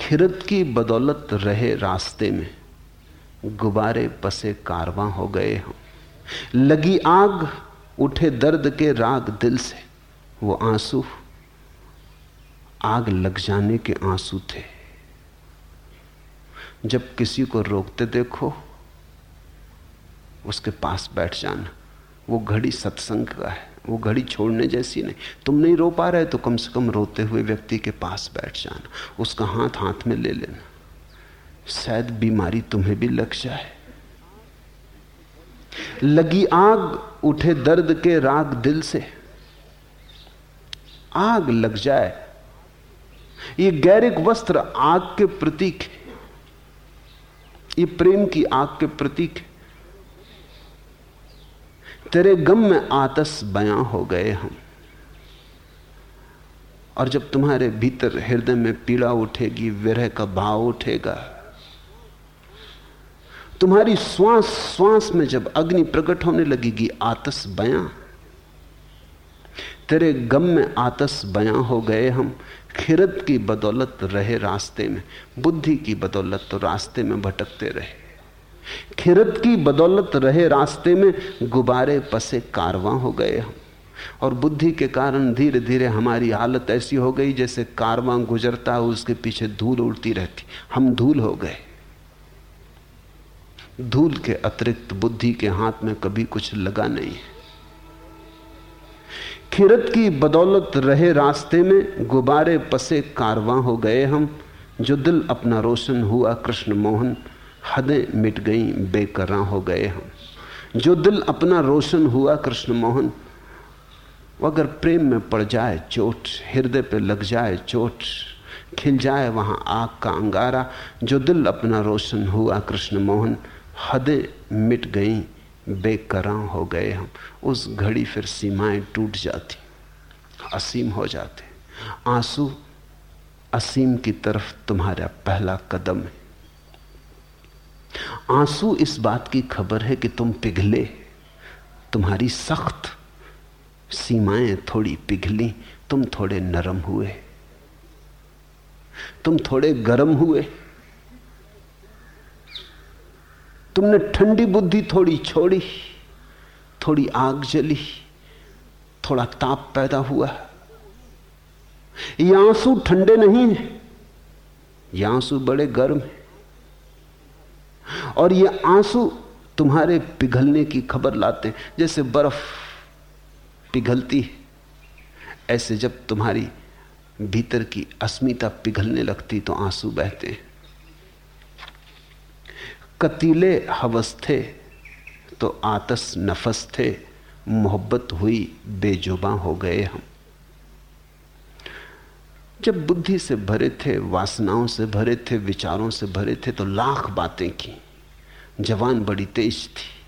Speaker 1: खिरत की बदौलत रहे रास्ते में। गुब्बारे पसे कारवां हो गए हम। लगी आग उठे दर्द के राग दिल से। वो आँसू आग लग जाने के आँसू थे। जब किसी को रोकते देखो, उसके पास बैठ जाना। वो घड़ी सत्संग का है, वो घड़ी छोड़ने जैसी नहीं। तुम नहीं रो पा रहे तो कम से कम रोते हुए व्यक्ति के पास बैठ जाना, उसका हाथ हाथ में ले लेना। शायद बीमारी तुम्हें भी लग जाए। लगी आग उठे दर्द के राग दिल से। आग लग जाए ये गैरिक वस्त्र आग के प्रतीक है। ये प्रेम की आग के प्रतीक है। तेरे गम में आतस बयां हो गए हम। और जब तुम्हारे भीतर हृदय में पीड़ा उठेगी, विरह का भाव उठेगा। तुम्हारी श्वास श्वास में जब अग्नि प्रकट होने लगेगी, आतस बयां। तेरे गम में आतस बयां हो गए हम। खिरत की बदौलत रहे रास्ते में, बुद्धि की बदौलत तो रास्ते में भटकते रहे। खिरत की बदौलत रहे रास्ते में गुब्बारे पसे कारवां हो गए हम। और बुद्धि के कारण धीरे धीरे हमारी हालत ऐसी हो गई जैसे कारवां गुजरता है उसके पीछे धूल उड़ती रहती। हम धूल हो गए। धूल के अतिरिक्त बुद्धि के हाथ में कभी कुछ लगा नहीं। है खिरत की बदौलत रहे रास्ते में, गुब्बारे पसे कारवां हो गए हम, जो दिल अपना रोशन हुआ कृष्ण मोहन, हदें मिट गई, बेकरां हो गए हम। जो दिल अपना रोशन हुआ कृष्ण मोहन अगर प्रेम में पड़ जाए चोट, हृदय पे लग जाए चोट, खिल जाए वहाँ आग का अंगारा, जो दिल अपना रोशन हुआ कृष्ण मोहन, हदें मिट गई, बेकरां हो गए हम। उस घड़ी फिर सीमाएँ टूट जाती, असीम हो जाते। आँसू असीम की तरफ़ तुम्हारा पहला कदम है। आँसू इस बात की खबर है कि तुम पिघले, तुम्हारी सख्त सीमाएँ थोड़ी पिघली, तुम थोड़े नरम हुए। तुम थोड़े गर्म हुए। तुमने ठंडी बुद्धि थोड़ी छोड़ी। थोड़ी आग जली, थोड़ा ताप पैदा हुआ। ये आँसू ठंडे नहीं है, ये आँसू बड़े गर्म है। और ये आँसू तुम्हारे पिघलने की खबर लाते हैं, जैसे बर्फ़ पिघलती है, ऐसे जब तुम्हारी भीतर की अस्मिता पिघलने लगती तो आँसू बहते हैं। कतीले हवस थे तो आतस नफस थे, मोहब्बत हुई, बेजुबा हो गए हम। जब बुद्धि से भरे थे, वासनाओं से भरे थे, विचारों से भरे थे तो लाख बातें की। जवान बड़ी तेज थी।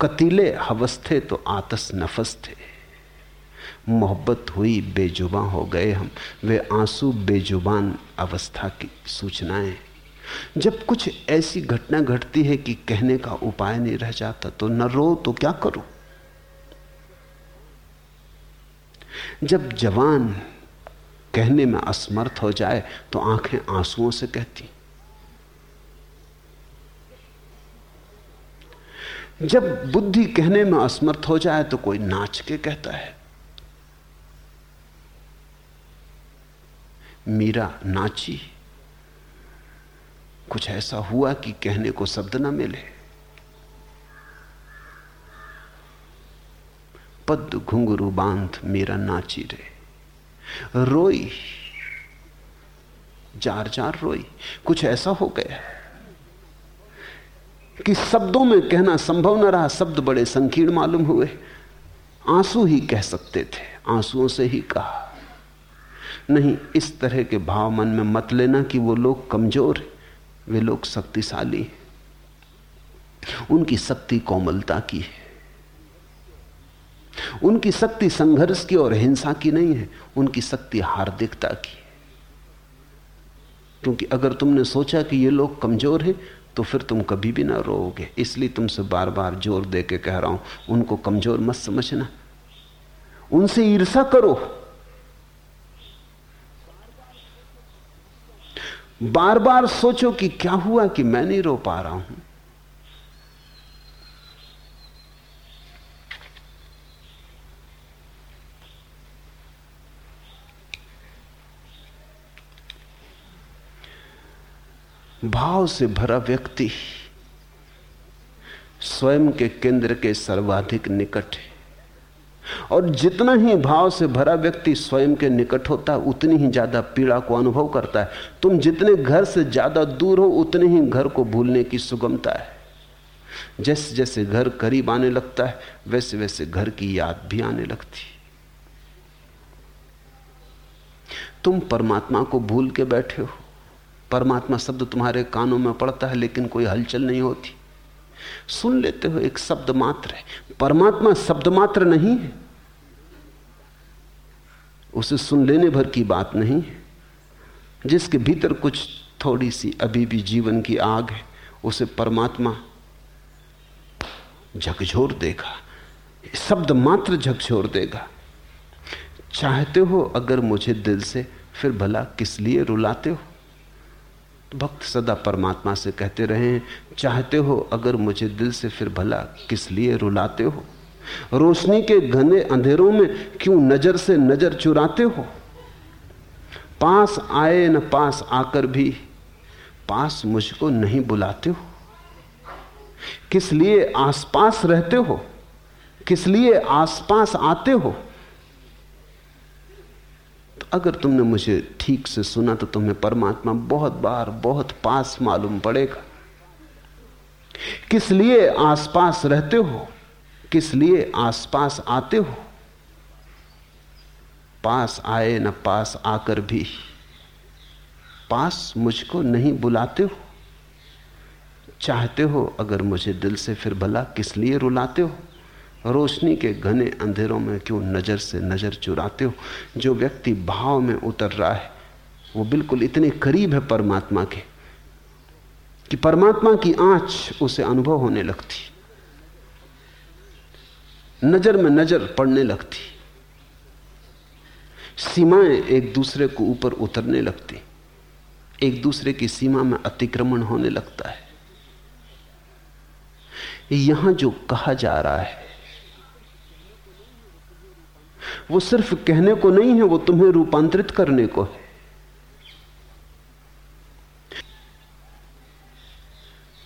Speaker 1: कतीले हवस थे तो आतस नफस थे। मोहब्बत हुई, बेजुबा हो गए हम। वे आँसू बेजुबान अवस्था की सूचनाएँ जब कुछ ऐसी घटना घटती है कि कहने का उपाय नहीं रह जाता तो न रो तो क्या करो? जब जवान कहने में असमर्थ हो जाए तो आँखें आंसुओं से कहती। जब बुद्धि कहने में असमर्थ हो जाए तो कोई नाच के कहता है। मीरा नाची। कुछ ऐसा हुआ कि कहने को शब्द ना मिले? पद घुंगरू बाँध मेरा नाची रे रोई। जार जार रोई। कुछ ऐसा हो गया कि शब्दों में कहना संभव न रहा, शब्द बड़े संकीर्ण मालूम हुए। आँसू ही कह सकते थे, आंसुओं से ही कहा। नहीं, इस तरह के भाव मन में मत लेना कि वो लोग कमज़ोर हैं। वे लोग शक्तिशाली उनकी शक्ति कोमलता की है। उनकी शक्ति संघर्ष की और हिंसा की नहीं है, उनकी शक्ति हार्दिकता की क्योंकि अगर तुमने सोचा कि ये लोग कमज़ोर हैं तो फिर तुम कभी भी ना रोओगे। इसलिए तुमसे बार बार ज़ोर दे के कह रहा हूँ, उनको कमज़ोर मत समझना। उनसे ईर्षा करो। बार बार सोचो कि क्या हुआ कि मैं नहीं रो पा रहा हूँ। भाव से भरा व्यक्ति स्वयं के केंद्र के सर्वाधिक निकट है। और जितना ही भाव से भरा व्यक्ति स्वयं के निकट होता है उतनी ही ज़्यादा पीड़ा को अनुभव करता है। तुम जितने घर से ज़्यादा दूर हो, उतने ही घर को भूलने की सुगमता है। जैसे जैसे घर करीब आने लगता है वैसे वैसे घर की याद भी आने लगती तुम परमात्मा को भूल के बैठे हो। परमात्मा शब्द तुम्हारे कानों में पड़ता है, लेकिन कोई हलचल नहीं होती। सुन लेते हो, एक शब्द मात्र है। परमात्मा शब्द मात्र नहीं है। उसे सुन लेने भर की बात नहीं है। जिसके भीतर कुछ थोड़ी सी अभी भी जीवन की आग है, उसे परमात्मा झकझोर देगा। शब्द मात्र झकझोर देगा। चाहते हो अगर मुझे दिल से फिर भला किस लिए रुलाते हो? भक्त सदा परमात्मा से कहते रहे चाहते हो अगर मुझे दिल से फिर भला किस लिए रुलाते हो? रोशनी के घने अंधेरों में क्यों नज़र से नज़र चुराते हो? पास आए न पास आकर भी पास मुझको नहीं बुलाते हो? किस लिए आसपास रहते हो? किस लिए आसपास आते हो? अगर तुमने मुझे ठीक से सुना तो तुम्हें परमात्मा बहुत बार, बहुत पास मालूम पड़ेगा। किस लिए आसपास रहते हो? किस लिए आसपास आते हो? पास आए न पास आकर भी। पास मुझको नहीं बुलाते हो। चाहते हो अगर मुझे दिल से फिर भला किस लिए रुलाते हो? रोशनी के घने अंधेरों में क्यों नज़र से नज़र चुराते हो? जो व्यक्ति भाव में उतर रहा है, वो बिल्कुल इतने करीब है परमात्मा के कि परमात्मा की आँच उसे अनुभव होने लगती। नज़र में नज़र पड़ने लगती। सीमाएँ एक दूसरे को ऊपर उतरने लगती। एक दूसरे की सीमा में अतिक्रमण होने लगता है। यहाँ जो कहा जा रहा है वो सिर्फ़ कहने को नहीं है, वो तुम्हें रूपांतरित करने को है।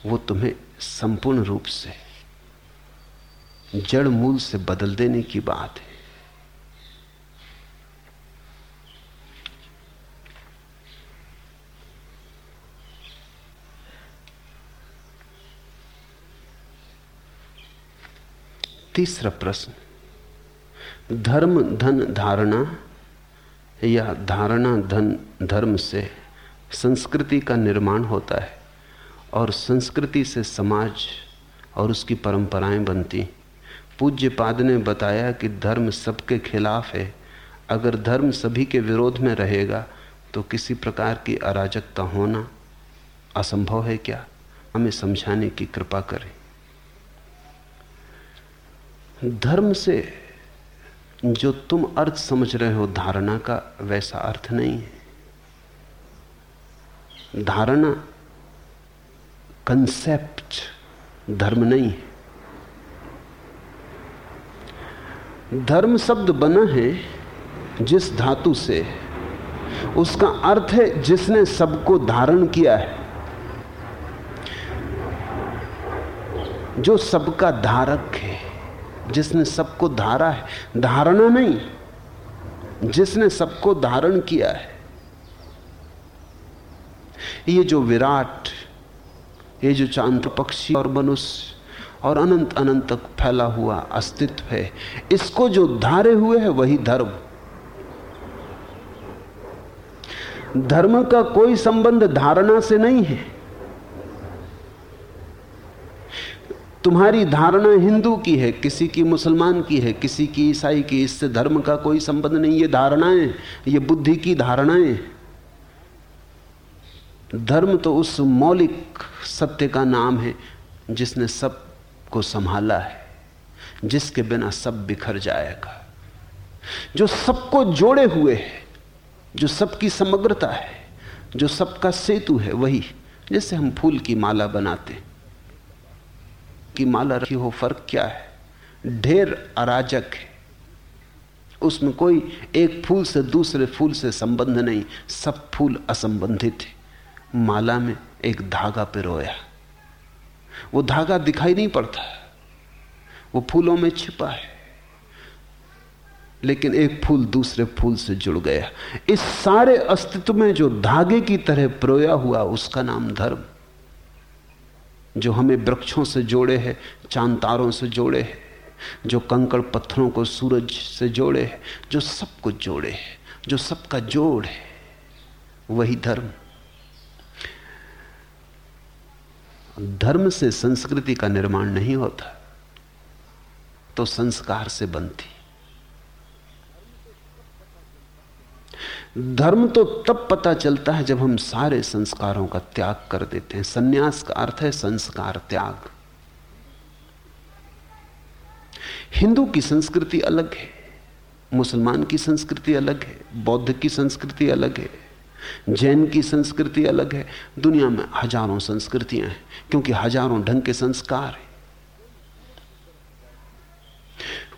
Speaker 1: वो तुम्हें संपूर्ण रूप से, जड़ मूल से बदल देने की बात है। तीसरा प्रश्न धर्म धन धारणा या धारणा धन धर्म से संस्कृति का निर्माण होता है और संस्कृति से समाज और उसकी परंपराएँ बनती। पूज्य पाद ने बताया कि धर्म सबके खिलाफ है। अगर धर्म सभी के विरोध में रहेगा तो किसी प्रकार की अराजकता होना असंभव है क्या? हमें समझाने की कृपा करें। धर्म से जो तुम अर्थ समझ रहे हो धारणा का, वैसा अर्थ नहीं है। धारणा कंसेप्ट धर्म नहीं है। धर्म शब्द बना है जिस धातु से, उसका अर्थ है जिसने सबको धारण किया है। जो सबका धारक है जिसने सबको धारा है, धारणा नहीं, जिसने सबको धारण किया है। ये जो विराट, ये जो चांद्र पक्षी और मनुष्य और अनंत अनंत तक फैला हुआ अस्तित्व है, इसको जो धारे हुए है, वही धर्म। धर्म का कोई संबंध धारणा से नहीं है। तुम्हारी धारणा हिंदू की है, किसी की मुसलमान की है, किसी की ईसाई की, इससे धर्म का कोई संबंध नहीं, ये धारणाएँ, ये बुद्धि की धारणाएँ। धर्म तो उस मौलिक सत्य का नाम है, जिसने सबको संभाला है, जिसके बिना सब बिखर जाएगा। जो सबको जोड़े हुए है, जो सबकी समग्रता है, जो सबका सेतु है, वही जैसे हम फूल की माला बनाते की माला रखी हो, फ़र्क क्या है? ढेर अराजक है। उसमें कोई एक फूल से दूसरे फूल से संबंध नहीं, सब फूल असंबंधित है। माला में एक धागा पिरोया वो धागा दिखाई नहीं पड़ता। वो फूलों में छिपा है। लेकिन एक फूल दूसरे फूल से जुड़ गया। इस सारे अस्तित्व में जो धागे की तरह प्रोया हुआ, उसका नाम धर्म। जो हमें वृक्षों से जोड़े है चाँद तारों से जोड़े है, जो कंकड़ पत्थरों को सूरज से जोड़े है, जो सब कुछ जोड़े है, जो सबका जोड़ है, वही धर्म। धर्म से संस्कृति का निर्माण नहीं होता तो संस्कार से बनती। धर्म तो तब पता चलता है जब हम सारे संस्कारों का त्याग कर देते हैं। सन्यास का अर्थ है संस्कार त्याग। हिंदू की संस्कृति अलग है, मुसलमान की संस्कृति अलग है, बौद्ध की संस्कृति अलग है, जैन की संस्कृति अलग है। दुनिया में हज़ारों संस्कृतियाँ हैं, क्योंकि हज़ारों ढंग के संस्कार हैं।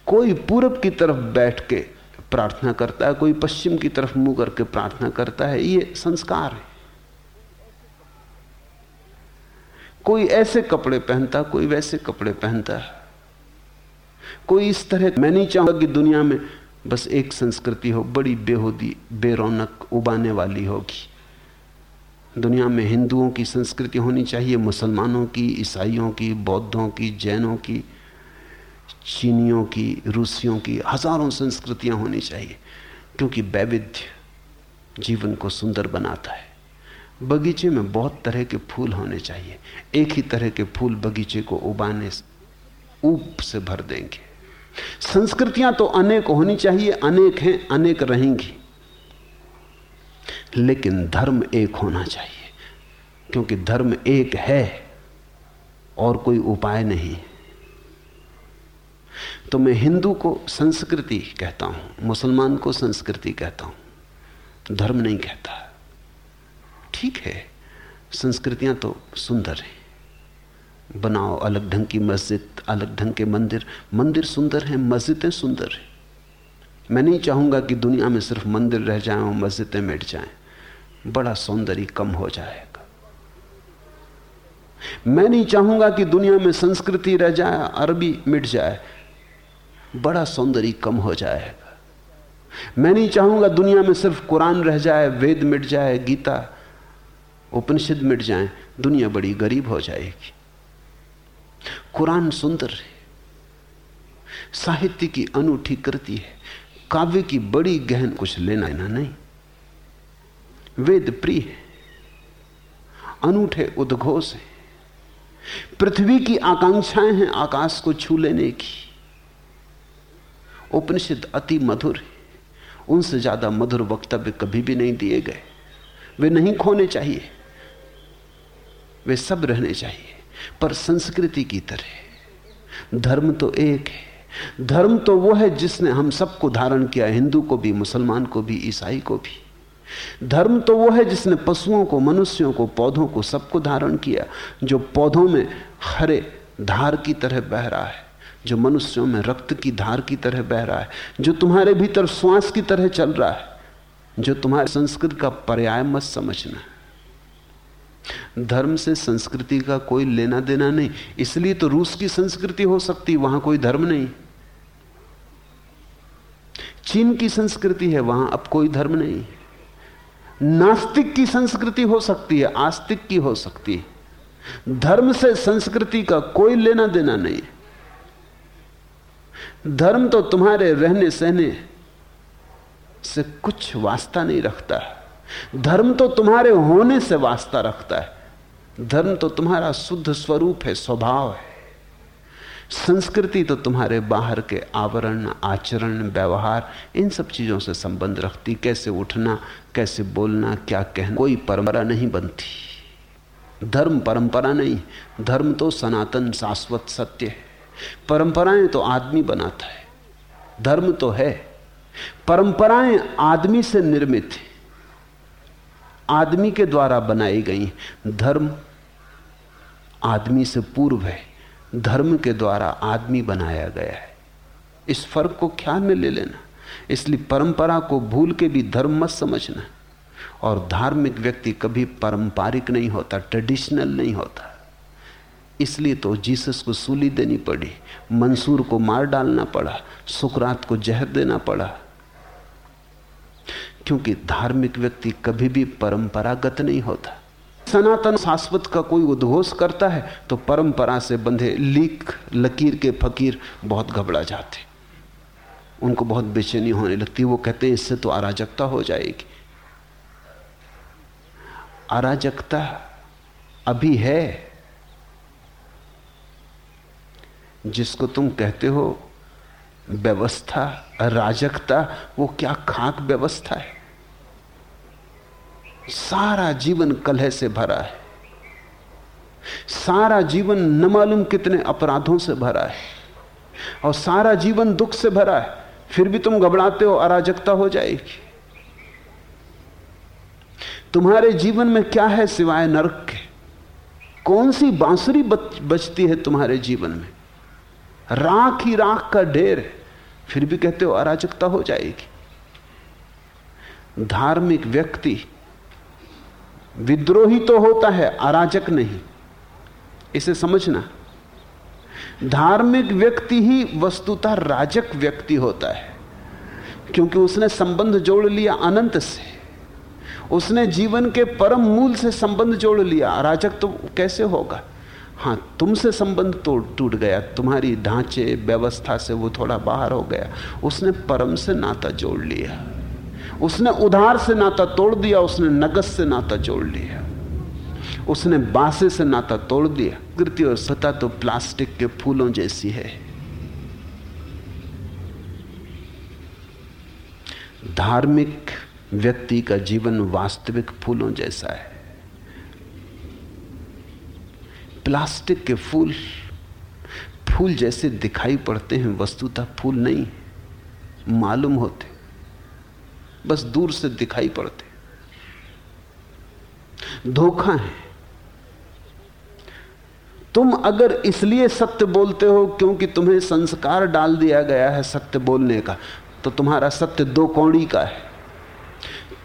Speaker 1: कोई पूरब की तरफ़ बैठ के प्रार्थना करता है, कोई पश्चिम की तरफ़ मुँह करके प्रार्थना करता है, ये संस्कार है। कोई ऐसे कपड़े पहनता, कोई वैसे कपड़े पहनता है। कोई इस तरह, मैं नहीं चाहूँगा कि दुनिया में बस एक संस्कृति हो, बड़ी बेहोदी, बेरौनक उबाने वाली होगी। दुनिया में हिंदुओं की संस्कृति होनी चाहिए, मुसलमानों की, ईसाइयों की, बौद्धों की, जैनों की चीनियों की, रूसियों की हज़ारों संस्कृतियाँ होनी चाहिए, क्योंकि वैविध्य जीवन को सुंदर बनाता है। बगीचे में बहुत तरह के फूल होने चाहिए। एक ही तरह के फूल बगीचे को उबाने ऊप से भर देंगे। संस्कृतियाँ तो अनेक होनी चाहिए, अनेक हैं, अनेक रहेंगी। लेकिन धर्म एक होना चाहिए, क्योंकि धर्म एक है और कोई उपाय नहीं। तो मैं हिंदू को संस्कृति कहता हूँ, मुसलमान को संस्कृति कहता हूँ। धर्म नहीं कहता। ठीक है, संस्कृतियाँ तो सुंदर हैं। बनाओ अलग ढंग की मस्जिद, अलग ढंग के मंदिर। मंदिर सुंदर हैं, मस्जिदें सुंदर हैं। मैं नहीं चाहूँगा कि दुनिया में सिर्फ़ मंदिर रह जाएँ और मस्जिदें मिट जाएँ। बड़ा सौंदर्य कम हो जाएगा। मैं नहीं चाहूँगा कि दुनिया में संस्कृति रह जाए, अरबी मिट जाए। बड़ा सौंदर्य कम हो जाएगा। मैं नहीं चाहूँगा दुनिया में सिर्फ़ कुरान रह जाए, वेद मिट जाए, गीता, उपनिषद मिट जाए, दुनिया बड़ी गरीब हो जाएगी। कुरान सुंदर है, साहित्य की अनूठी कृति है, काव्य की बड़ी गहन कुछ लेना लेना नहीं। वेद प्रिय है, अनूठे उद्घोष है, पृथ्वी की आकांक्षाएँ हैं आकाश को छू लेने की। उपनिषद अति मधुर है। उनसे ज़्यादा मधुर वक्तव्य कभी भी नहीं दिए गए। वे नहीं खोने चाहिए। वे सब रहने चाहिए। पर संस्कृति की तरह, धर्म तो एक है। धर्म तो वो है जिसने हम सबको धारण किया, हिंदू को भी, मुसलमान को भी, ईसाई को भी। धर्म तो वो है जिसने पशुओं को, मनुष्यों को, पौधों को सबको धारण किया, जो पौधों में हरे धार की तरह बह रहा है। जो मनुष्यों में रक्त की धार की तरह बह रहा है, जो तुम्हारे भीतर श्वास की तरह चल रहा है, जो तुम्हारे संस्कृत का पर्याय मत समझना। धर्म से संस्कृति का कोई लेना देना नहीं, इसलिए तो रूस की संस्कृति हो सकती, वहाँ कोई धर्म नहीं। चीन की संस्कृति है, वहाँ अब कोई धर्म नहीं। नास्तिक की संस्कृति हो सकती है, आस्तिक की हो सकती है। धर्म से संस्कृति का कोई लेना देना नहीं। धर्म तो तुम्हारे रहने सहने से कुछ वास्ता नहीं रखता धर्म तो तुम्हारे होने से वास्ता रखता है। धर्म तो तुम्हारा शुद्ध स्वरूप है, स्वभाव है। संस्कृति तो तुम्हारे बाहर के आवरण, आचरण, व्यवहार, इन सब चीज़ों से संबंध रखती। कैसे उठना, कैसे बोलना, क्या कहना, कोई परंपरा नहीं बनती। धर्म परंपरा नहीं, धर्म तो सनातन शाश्वत सत्य है। परंपराएँ तो आदमी बनाता है, धर्म तो है, परंपराएँ आदमी से निर्मित है। आदमी के द्वारा बनाई गई धर्म आदमी से पूर्व है, धर्म के द्वारा आदमी बनाया गया है। इस फ़र्क को ख्याल में ले लेना, इसलिए परंपरा को भूल के भी धर्म मत समझना। और धार्मिक व्यक्ति कभी पारंपरिक नहीं होता, ट्रेडिशनल नहीं होता। इसलिए तो जीसस को सूली देनी पड़ी, मंसूर को मार डालना पड़ा, सुकरात को जहर देना पड़ा। क्योंकि धार्मिक व्यक्ति कभी भी परंपरागत नहीं होता। सनातन शाश्वत का कोई उद्घोष करता है तो परंपरा से बंधे लीक, लकीर के फकीर बहुत घबरा जाते। उनको बहुत बेचैनी होने लगती, वो कहते हैं, इससे तो अराजकता हो जाएगी। अराजकता अभी है जिसको तुम कहते हो व्यवस्था राजकता वो क्या खाक व्यवस्था है? सारा जीवन कलह से भरा है। सारा जीवन न मालूम कितने अपराधों से भरा है। और सारा जीवन दुख से भरा है। फिर भी तुम घबराते हो अराजकता हो जाएगी। तुम्हारे जीवन में क्या है सिवाय नरक के? कौन सी बांसुरी बच, बचती है तुम्हारे जीवन में? राख ही राख का ढेर है। फिर भी कहते हो अराजकता हो जाएगी। धार्मिक व्यक्ति विद्रोही तो होता है, अराजक नहीं। इसे समझना। धार्मिक व्यक्ति ही वस्तुतः राजक व्यक्ति होता है, क्योंकि उसने संबंध जोड़ लिया अनंत से। उसने जीवन के परम मूल से संबंध जोड़ लिया। अराजक तो कैसे होगा? हाँ तुमसे संबंध तो टूट गया। तुम्हारी ढांचे, व्यवस्था से वो थोड़ा बाहर हो गया। उसने परम से नाता जोड़ लिया। उसने उधार से नाता तोड़ दिया, उसने नगस से नाता जोड़ लिया। उसने बासे से नाता तोड़ दिया। कृति और सता तो प्लास्टिक के फूलों जैसी है। धार्मिक व्यक्ति का जीवन वास्तविक फूलों जैसा है। प्लास्टिक के फूल फूल जैसे दिखाई पड़ते हैं, वस्तुतः फूल नहीं, मालूम होते, बस दूर से दिखाई पड़ते। धोखा है। तुम अगर इसलिए सत्य बोलते हो क्योंकि तुम्हें संस्कार डाल दिया गया है सत्य बोलने का तो तुम्हारा सत्य दो कौड़ी का है।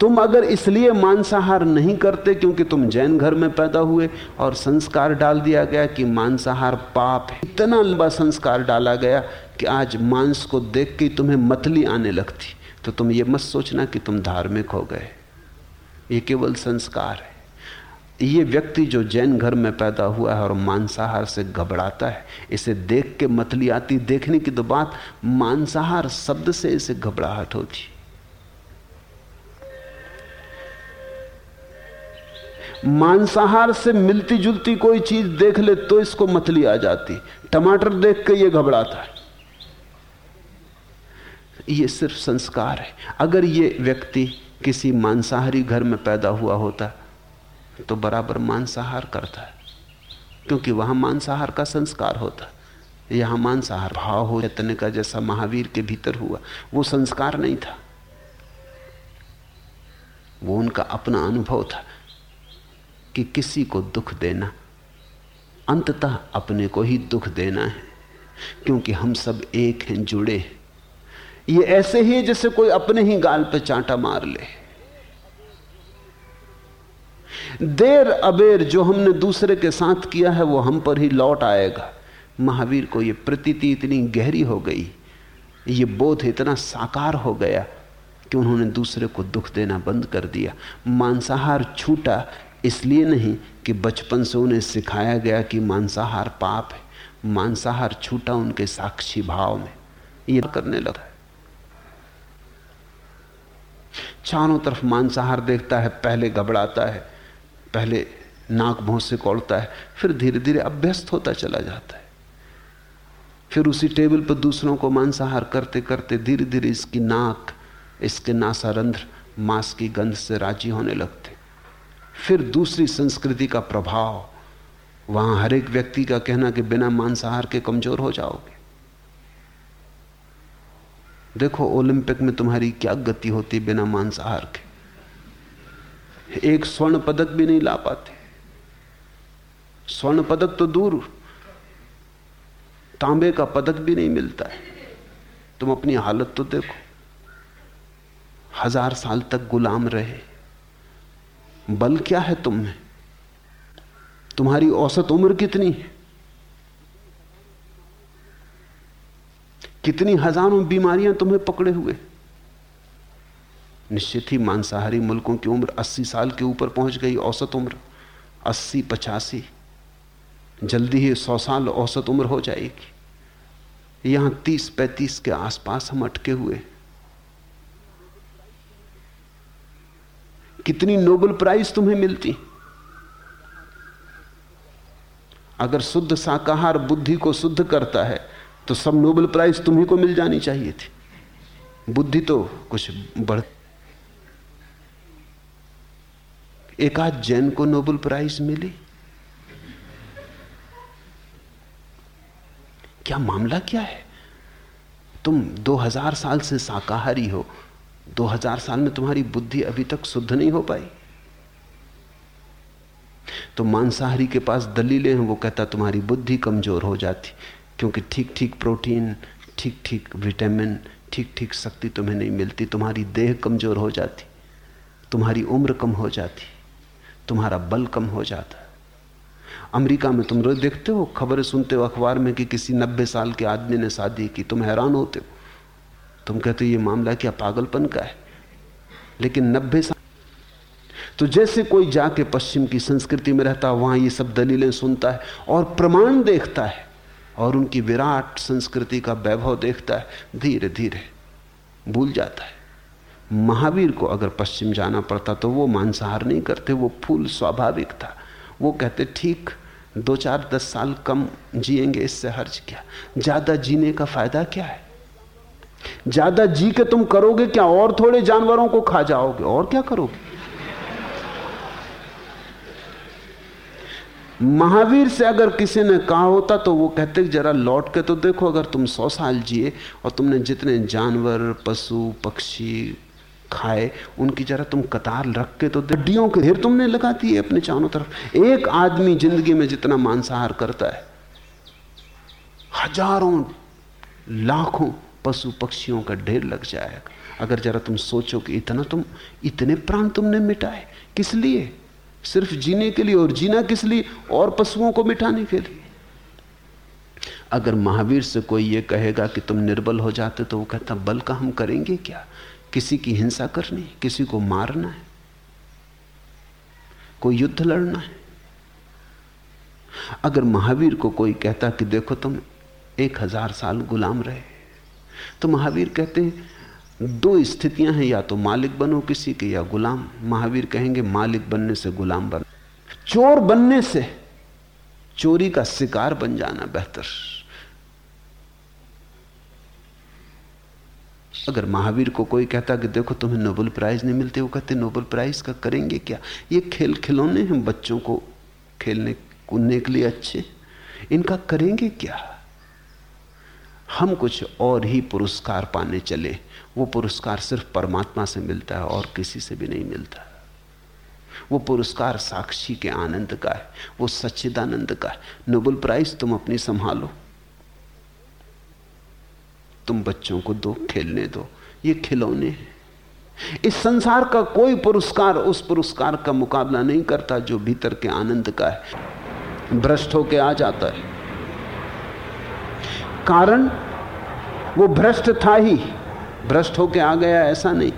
Speaker 1: तुम अगर इसलिए मांसाहार नहीं करते क्योंकि तुम जैन घर में पैदा हुए और संस्कार डाल दिया गया कि मांसाहार पाप है। इतना लंबा संस्कार डाला गया कि आज मांस को देख के तुम्हें मतली आने लगती। तो तुम ये मत सोचना कि तुम धार्मिक हो गए। ये केवल संस्कार है। ये व्यक्ति जो जैन घर में पैदा हुआ है और मांसाहार से घबराता है, इसे देख के मतली आती। देखने की तो बात, मांसाहार शब्द से इसे घबराहट होती। मांसाहार से मिलती जुलती कोई चीज़ देख ले तो इसको मतली आ जाती। टमाटर देख के ये घबराता है। ये सिर्फ़ संस्कार है। अगर ये व्यक्ति किसी मांसाहारी घर में पैदा हुआ होता तो बराबर मांसाहार करता है। क्योंकि वहाँ मांसाहार का संस्कार होता। यहाँ मांसाहार भाव हो चैतन्य का जैसा महावीर के भीतर हुआ, वो संस्कार नहीं था। वो उनका अपना अनुभव था। कि किसी को दुख देना। अंततः अपने को ही दुख देना है, क्योंकि हम सब एक हैं, जुड़े हैं। ये ऐसे ही है जैसे कोई अपने ही गाल पे चांटा मार ले। देर अबेर जो हमने दूसरे के साथ किया है, वो हम पर ही लौट आएगा। महावीर को ये प्रतीति इतनी गहरी हो गई, ये बोध इतना साकार हो गया कि उन्होंने दूसरे को दुख देना बंद कर दिया। मांसाहार छूटा इसलिए नहीं कि बचपन से उन्हें सिखाया गया कि मांसाहार पाप है। मांसाहार छूटा उनके साक्षी भाव में। ये करने लगा है। चारों तरफ़ मांसाहार देखता है, पहले घबराता है, पहले नाक भों से कौड़ता है, फिर धीरे धीरे अभ्यस्त होता चला जाता है। फिर उसी टेबल पर दूसरों को मांसाहार करते करते धीरे धीरे इसकी नाक, इसके नासारंध्र मांस की गंध से राज़ी होने लगते। फिर दूसरी संस्कृति का प्रभाव, वहाँ हर एक व्यक्ति का कहना कि बिना मांसाहार के कमज़ोर हो जाओगे। देखो, ओलंपिक में तुम्हारी क्या गति होती बिना मांसाहार के? एक स्वर्ण पदक भी नहीं ला पाते। स्वर्ण पदक तो दूर, तांबे का पदक भी नहीं मिलता है। तुम अपनी हालत तो देखो, हज़ार साल तक गुलाम रहे। बल क्या है तुम में? तुम्हारी औसत उम्र कितनी है? कितनी हज़ारों बीमारियाँ तुम्हें पकड़े हुए? निश्चित ही मांसाहारी मुल्कों की उम्र 80 साल के ऊपर पहुँच गई औसत उम्र। 80 पचासी। जल्दी ही 100 साल औसत उम्र हो जाएगी। यहाँ 30 पैंतीस के आसपास हम अटके हुए कितनी नोबल प्राइज तुम्हें मिलती? अगर शुद्ध शाकाहार बुद्धि को शुद्ध करता है तो सब नोबल प्राइज तुम्ही को मिल जानी चाहिए थी। बुद्धि तो कुछ बढ़ एक आध जैन को नोबल प्राइज मिली। क्या मामला क्या है? तुम 2000 साल से शाकाहारी हो 2000 साल में तुम्हारी बुद्धि अभी तक शुद्ध नहीं हो पाई। तो मांसाहारी के पास दलीलें हैं, वो कहता, तुम्हारी बुद्धि कमज़ोर हो जाती, क्योंकि ठीक ठीक प्रोटीन ठीक ठीक विटामिन ठीक ठीक शक्ति तुम्हें नहीं मिलती। तुम्हारी देह कमज़ोर हो जाती, तुम्हारी उम्र कम हो जाती, तुम्हारा बल कम हो जाता। अमेरिका में तुम रोज देखते हो, खबरें सुनते हो अखबार में कि किसी नब्बे साल के आदमी ने शादी की, तुम हैरान होते हो। तुम कहते ये मामला क्या पागलपन का है? लेकिन नब्बे साल तो जैसे कोई जाके पश्चिम की संस्कृति में रहता है, वहाँ ये सब दलीलें सुनता है और प्रमाण देखता है और उनकी विराट संस्कृति का वैभव देखता है धीरे धीरे भूल जाता है। महावीर को अगर पश्चिम जाना पड़ता तो वो मांसाहार नहीं करते, वो फूल स्वाभाविक था। वो कहते, ठीक, दो चार दस साल कम जिएँगे, इससे हर्ज क्या? ज़्यादा जीने का फ़ायदा क्या है? ज़्यादा जी के तुम करोगे क्या और थोड़े जानवरों को खा जाओगे? और क्या करोगे? महावीर से अगर किसी ने कहा होता तो वो कहते जरा लौट के तो देखो, अगर तुम सौ साल जिए और तुमने जितने जानवर, पशु, पक्षी खाए, उनकी जरा तुम कतार रख के तो हड्डियों के ढेर तुमने लगा दिए अपने चारों तरफ़। एक आदमी ज़िंदगी में जितना मांसाहार करता है, हज़ारों, लाखों पशु पक्षियों का ढेर लग जाएगा। अगर जरा तुम सोचो कि इतना तुम, इतने प्राण तुमने मिटाए, किस लिए? सिर्फ़ जीने के लिए और जीना किस लिए? और पशुओं को मिटाने के लिए। अगर महावीर से कोई ये कहेगा कि तुम निर्बल हो जाते तो वो कहता, बल का हम करेंगे क्या? किसी की हिंसा करनी किसी को मारना है? कोई युद्ध लड़ना है? अगर महावीर को कोई कहता कि देखो तुम, एक हज़ार साल गुलाम रहे। तो महावीर कहते हैं, दो स्थितियाँ हैं, या तो मालिक बनो किसी के, या गुलाम। महावीर कहेंगे, मालिक बनने से गुलाम बन, चोर बनने से चोरी का शिकार बन जाना बेहतर। अगर महावीर को कोई कहता कि देखो, तुम्हें नोबल प्राइज नहीं मिलते, वो कहते, नोबल प्राइज का करेंगे क्या? ये खेल खिलौने हैं, बच्चों को खेलने, कूदने के लिए अच्छे। इनका करेंगे क्या? हम कुछ और ही पुरस्कार पाने चले। वो पुरस्कार सिर्फ़ परमात्मा से मिलता है और किसी से भी नहीं मिलता। वो पुरस्कार साक्षी के आनंद का है, वो सच्चिदानंद का है। नोबल प्राइज तुम अपनी संभालो। तुम बच्चों को दो, खेलने दो। ये खिलौने हैं। इस संसार का कोई पुरस्कार उस पुरस्कार का मुकाबला नहीं करता जो भीतर के आनंद का है। भ्रष्ट होके आ जाता है। कारण वो भ्रष्ट था ही। भ्रष्ट होके आ गया ऐसा नहीं।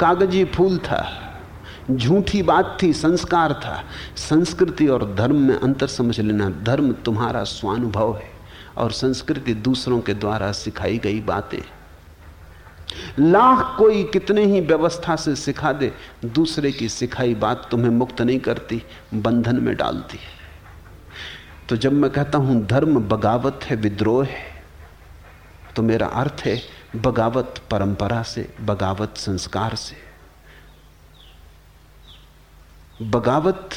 Speaker 1: कागज़ी फूल था, झूठी बात थी, संस्कार था। संस्कृति और धर्म में अंतर समझ लेना, धर्म तुम्हारा स्वानुभव है और संस्कृति दूसरों के द्वारा सिखाई गई बातें। लाख कोई कितने ही व्यवस्था से सिखा दे, दूसरे की सिखाई बात तुम्हें मुक्त नहीं करती, बंधन में डालती है। तो जब मैं कहता हूँ, धर्म बगावत है, विद्रोह है तो मेरा अर्थ है बगावत परंपरा से, बगावत संस्कार से। बगावत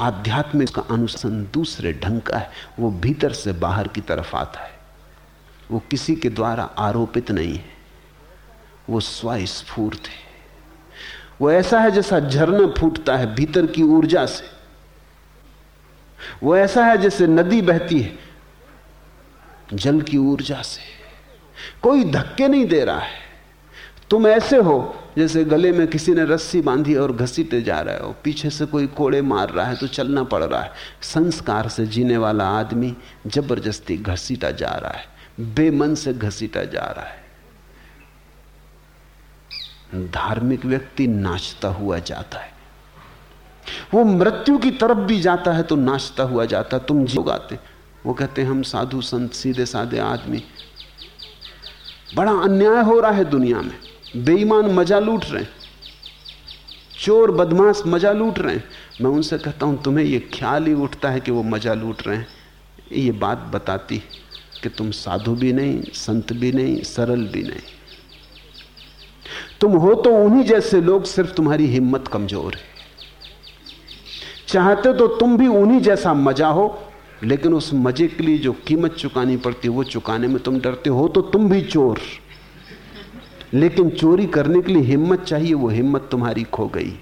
Speaker 1: आध्यात्मिक का अनुसंध दूसरे ढंग का है, वो भीतर से बाहर की तरफ़ आता है। वो किसी के द्वारा आरोपित नहीं है, वो स्वस्फूर्त है। वो ऐसा है जैसा झरना फूटता है भीतर की ऊर्जा से। वो ऐसा है जैसे नदी बहती है जल की ऊर्जा से। कोई धक्के नहीं दे रहा है। तुम ऐसे हो, जैसे गले में किसी ने रस्सी बांधी और घसीटे जा रहे हो। पीछे से कोई कोड़े मार रहा है तो चलना पड़ रहा है। संस्कार से जीने वाला आदमी ज़बरदस्ती घसीटा जा रहा है। बेमन से घसीटा जा रहा है। धार्मिक व्यक्ति नाचता हुआ जाता है। वो मृत्यु की तरफ़ भी जाता है तो नाचता हुआ जाता है। तुम जी गाते वो कहते हैं, हम साधु संत, सीधे साधे आदमी। बड़ा अन्याय हो रहा है दुनिया में। बेईमान मज़ा लूट रहे हैं। चोर, बदमाश मज़ा लूट रहे हैं। मैं उनसे कहता हूँ, तुम्हें यह ख्याल ही उठता है कि वो मज़ा लूट रहे हैं। ये बात बताती कि तुम साधु भी नहीं, संत भी नहीं, सरल भी नहीं। तुम हो तो उन्हीं जैसे लोग, सिर्फ़ तुम्हारी हिम्मत कमज़ोर है। चाहते तो तुम भी उन्हीं जैसा मज़ा हो लेकिन उस मज़े के लिए जो कीमत चुकानी पड़ती है, वो चुकाने में तुम डरते हो तो तुम भी चोर। लेकिन चोरी करने के लिए हिम्मत चाहिए, वो हिम्मत तुम्हारी खो गई।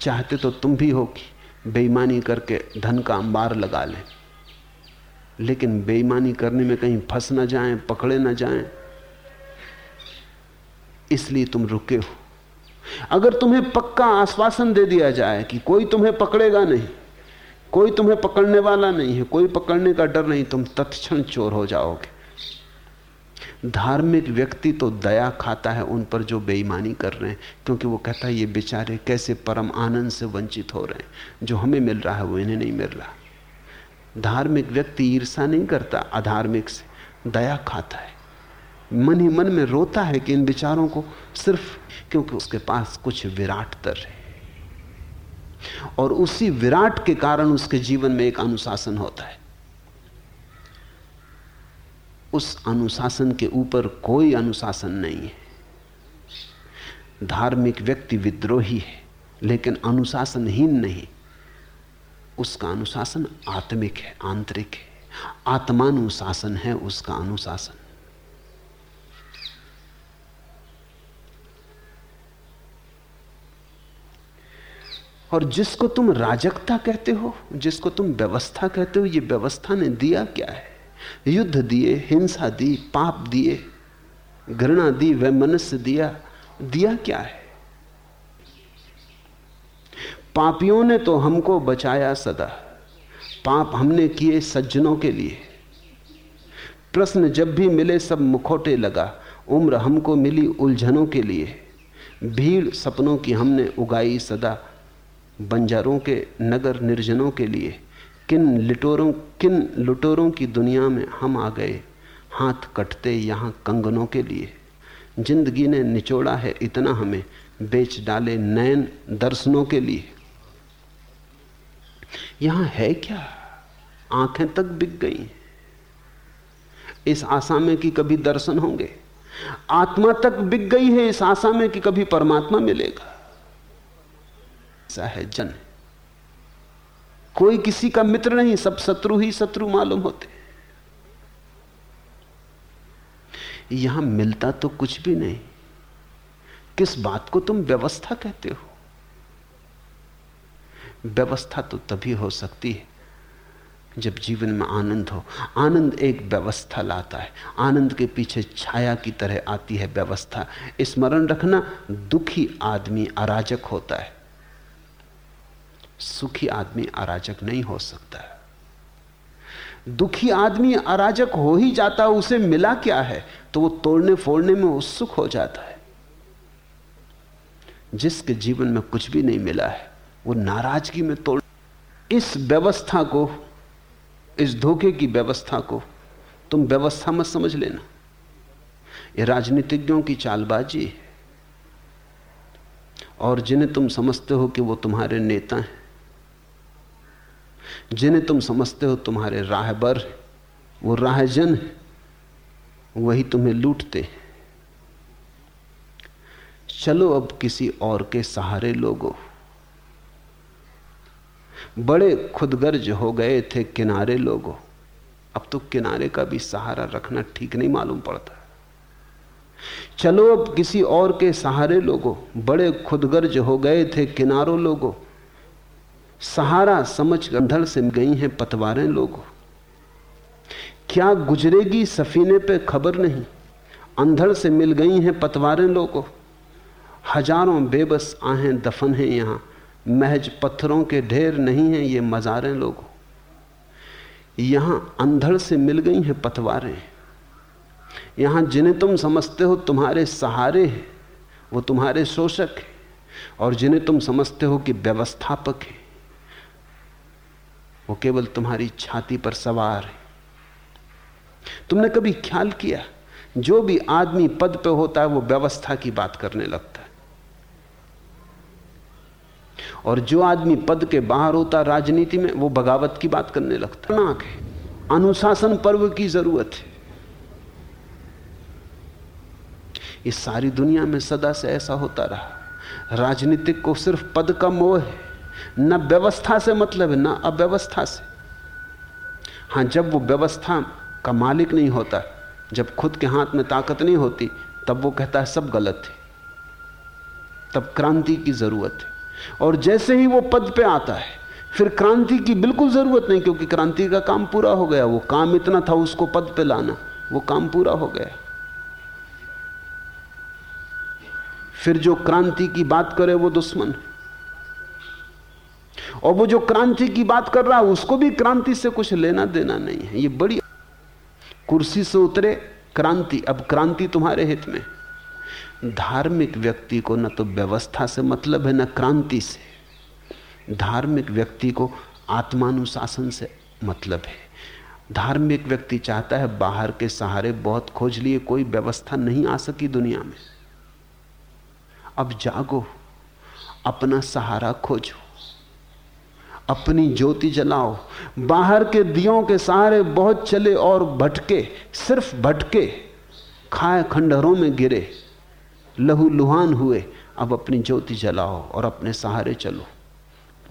Speaker 1: चाहते तो तुम भी हो कि बेईमानी करके धन का अंबार लगा लें। लेकिन बेईमानी करने में कहीं फंस ना जाएँ, पकड़े ना जाएँ इसलिए तुम रुके हो। अगर तुम्हें पक्का आश्वासन दे दिया जाए कि कोई तुम्हें पकड़ेगा नहीं, कोई तुम्हें पकड़ने वाला नहीं है, कोई पकड़ने का डर नहीं, तुम तत्क्षण चोर हो जाओगे। धार्मिक व्यक्ति तो दया खाता है उन पर जो बेईमानी कर रहे हैं, क्योंकि वो कहता है, ये बेचारे कैसे परम आनंद से वंचित हो रहे हैं। जो हमें मिल रहा है, वो इन्हें नहीं मिल रहा। धार्मिक व्यक्ति ईर्षा नहीं करता, अधार्मिक से दया खाता है। मन ही मन में रोता है कि इन विचारों को सिर्फ़ क्योंकि उसके पास कुछ विराट तर है। और उसी विराट के कारण उसके जीवन में एक अनुशासन होता है। उस अनुशासन के ऊपर कोई अनुशासन नहीं है। धार्मिक व्यक्ति विद्रोही है, लेकिन अनुशासनहीन नहीं। उसका अनुशासन आत्मिक है, आंतरिक है। आत्मानुशासन है, उसका अनुशासन। और जिसको तुम राजकता कहते हो, जिसको तुम व्यवस्था कहते हो, ये व्यवस्था ने दिया क्या है? युद्ध दिए, हिंसा दी, पाप दिए, घृणा दी, वह मनुष्य दिया दिया क्या है? पापियों ने तो हमको बचाया सदा। पाप हमने किए सज्जनों के लिए। प्रश्न जब भी मिले, सब मुखोटे लगा। उम्र हमको मिली उलझनों के लिए। भीड़ सपनों की हमने उगाई सदा। बंजारों के नगर निर्जनों के लिए, किन लिटोरों, किन लुटोरों की दुनिया में हम आ गए, हाथ कटते यहाँ कंगनों के लिए। ज़िंदगी ने निचोड़ा है इतना हमें, बेच डाले नयन दर्शनों के लिए। यहाँ है क्या? आँखें तक बिक गई। इस आशा में कि कभी दर्शन होंगे। आत्मा तक बिक गई है इस आशा में कि कभी परमात्मा मिलेगा। ऐसा है जन कोई किसी का मित्र नहीं, सब शत्रु ही शत्रु मालूम होते। यहाँ मिलता तो कुछ भी नहीं। किस बात को तुम व्यवस्था कहते हो? व्यवस्था तो तभी हो सकती है, जब जीवन में आनंद हो। आनंद एक व्यवस्था लाता है। आनंद के पीछे छाया की तरह आती है व्यवस्था। स्मरण रखना, दुखी आदमी अराजक होता है। सुखी आदमी अराजक नहीं हो सकता दुखी आदमी अराजक हो ही जाता उसे मिला क्या है? तो वो तोड़ने फोड़ने में उत्सुक हो जाता है। जिसके जीवन में कुछ भी नहीं मिला है, वो नाराज़गी में तोड़ इस व्यवस्था को, इस धोखे की व्यवस्था को, तुम व्यवस्था मत समझ लेना। ये राजनीतिज्ञों की चालबाजी है। और जिन्हें तुम समझते हो कि वो तुम्हारे नेता हैं जिन्हें तुम समझते हो तुम्हारे राहबर वो राहजन वही तुम्हें लूटते चलो अब किसी और के सहारे लोगों। बड़े खुदगर्ज हो गए थे किनारे लोगों। अब तो किनारे का भी सहारा रखना ठीक नहीं मालूम पड़ता। चलो अब किसी और के सहारे लोगों। बड़े खुदगर्ज हो गए थे किनारों लोगों। सहारा समझ अंधड़ से गई हैं पतवारें लोगों। क्या गुजरेगी सफीने पे खबर नहीं? अंधड़ से मिल गई हैं पतवारें लोगों। हज़ारों बेबस आहें दफन हैं यहाँ। महज पत्थरों के ढेर नहीं हैं ये मजारें लोगों। यहाँ अंधड़ से मिल गई हैं पतवारें। यहाँ जिन्हें तुम समझते हो तुम्हारे सहारे हैं, वो तुम्हारे शोषक हैं। और जिन्हें तुम समझते हो कि व्यवस्थापक है। वो केवल तुम्हारी छाती पर सवार है। तुमने कभी ख्याल किया, जो भी आदमी पद पे होता है, वो व्यवस्था की बात करने लगता है। और जो आदमी पद के बाहर होता राजनीति में, वो बगावत की बात करने लगता है। अनुशासन पर्व की ज़रूरत है। इस सारी दुनिया में सदा से ऐसा होता रहा। राजनीतिक को सिर्फ़ पद का मोह है। न व्यवस्था से मतलब है, न अव्यवस्था से। हाँ, जब वो व्यवस्था का मालिक नहीं होता, जब खुद के हाथ में ताकत नहीं होती, तब वो कहता है, सब गलत है। तब क्रांति की ज़रूरत है। और जैसे ही वो पद पे आता है, फिर क्रांति की बिल्कुल ज़रूरत नहीं, क्योंकि क्रांति का काम पूरा हो गया। वो काम इतना था, उसको पद पे लाना, वो काम पूरा हो गया। फिर जो क्रांति की बात करे, वो दुश्मन और वो जो क्रांति की बात कर रहा है, उसको भी क्रांति से कुछ लेना देना नहीं है। ये बड़ी कुर्सी से उतरे, क्रांति, अब क्रांति तुम्हारे हित में। धार्मिक व्यक्ति को न तो व्यवस्था से मतलब है, न क्रांति से। धार्मिक व्यक्ति को आत्मानुशासन से मतलब है। धार्मिक व्यक्ति चाहता है बाहर के सहारे बहुत खोज लिए, कोई व्यवस्था नहीं आ सकी दुनिया में। अब जागो, अपना सहारा खोजो। अपनी ज्योति जलाओ। बाहर के दियों के सहारे बहुत चले और भटके, सिर्फ़ भटके, खाए खंडहरों में गिरे। लहू लुहान हुए, अब अपनी ज्योति जलाओ और अपने सहारे चलो।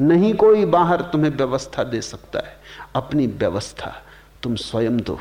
Speaker 1: नहीं कोई बाहर तुम्हें व्यवस्था दे सकता है। अपनी व्यवस्था तुम स्वयं दो।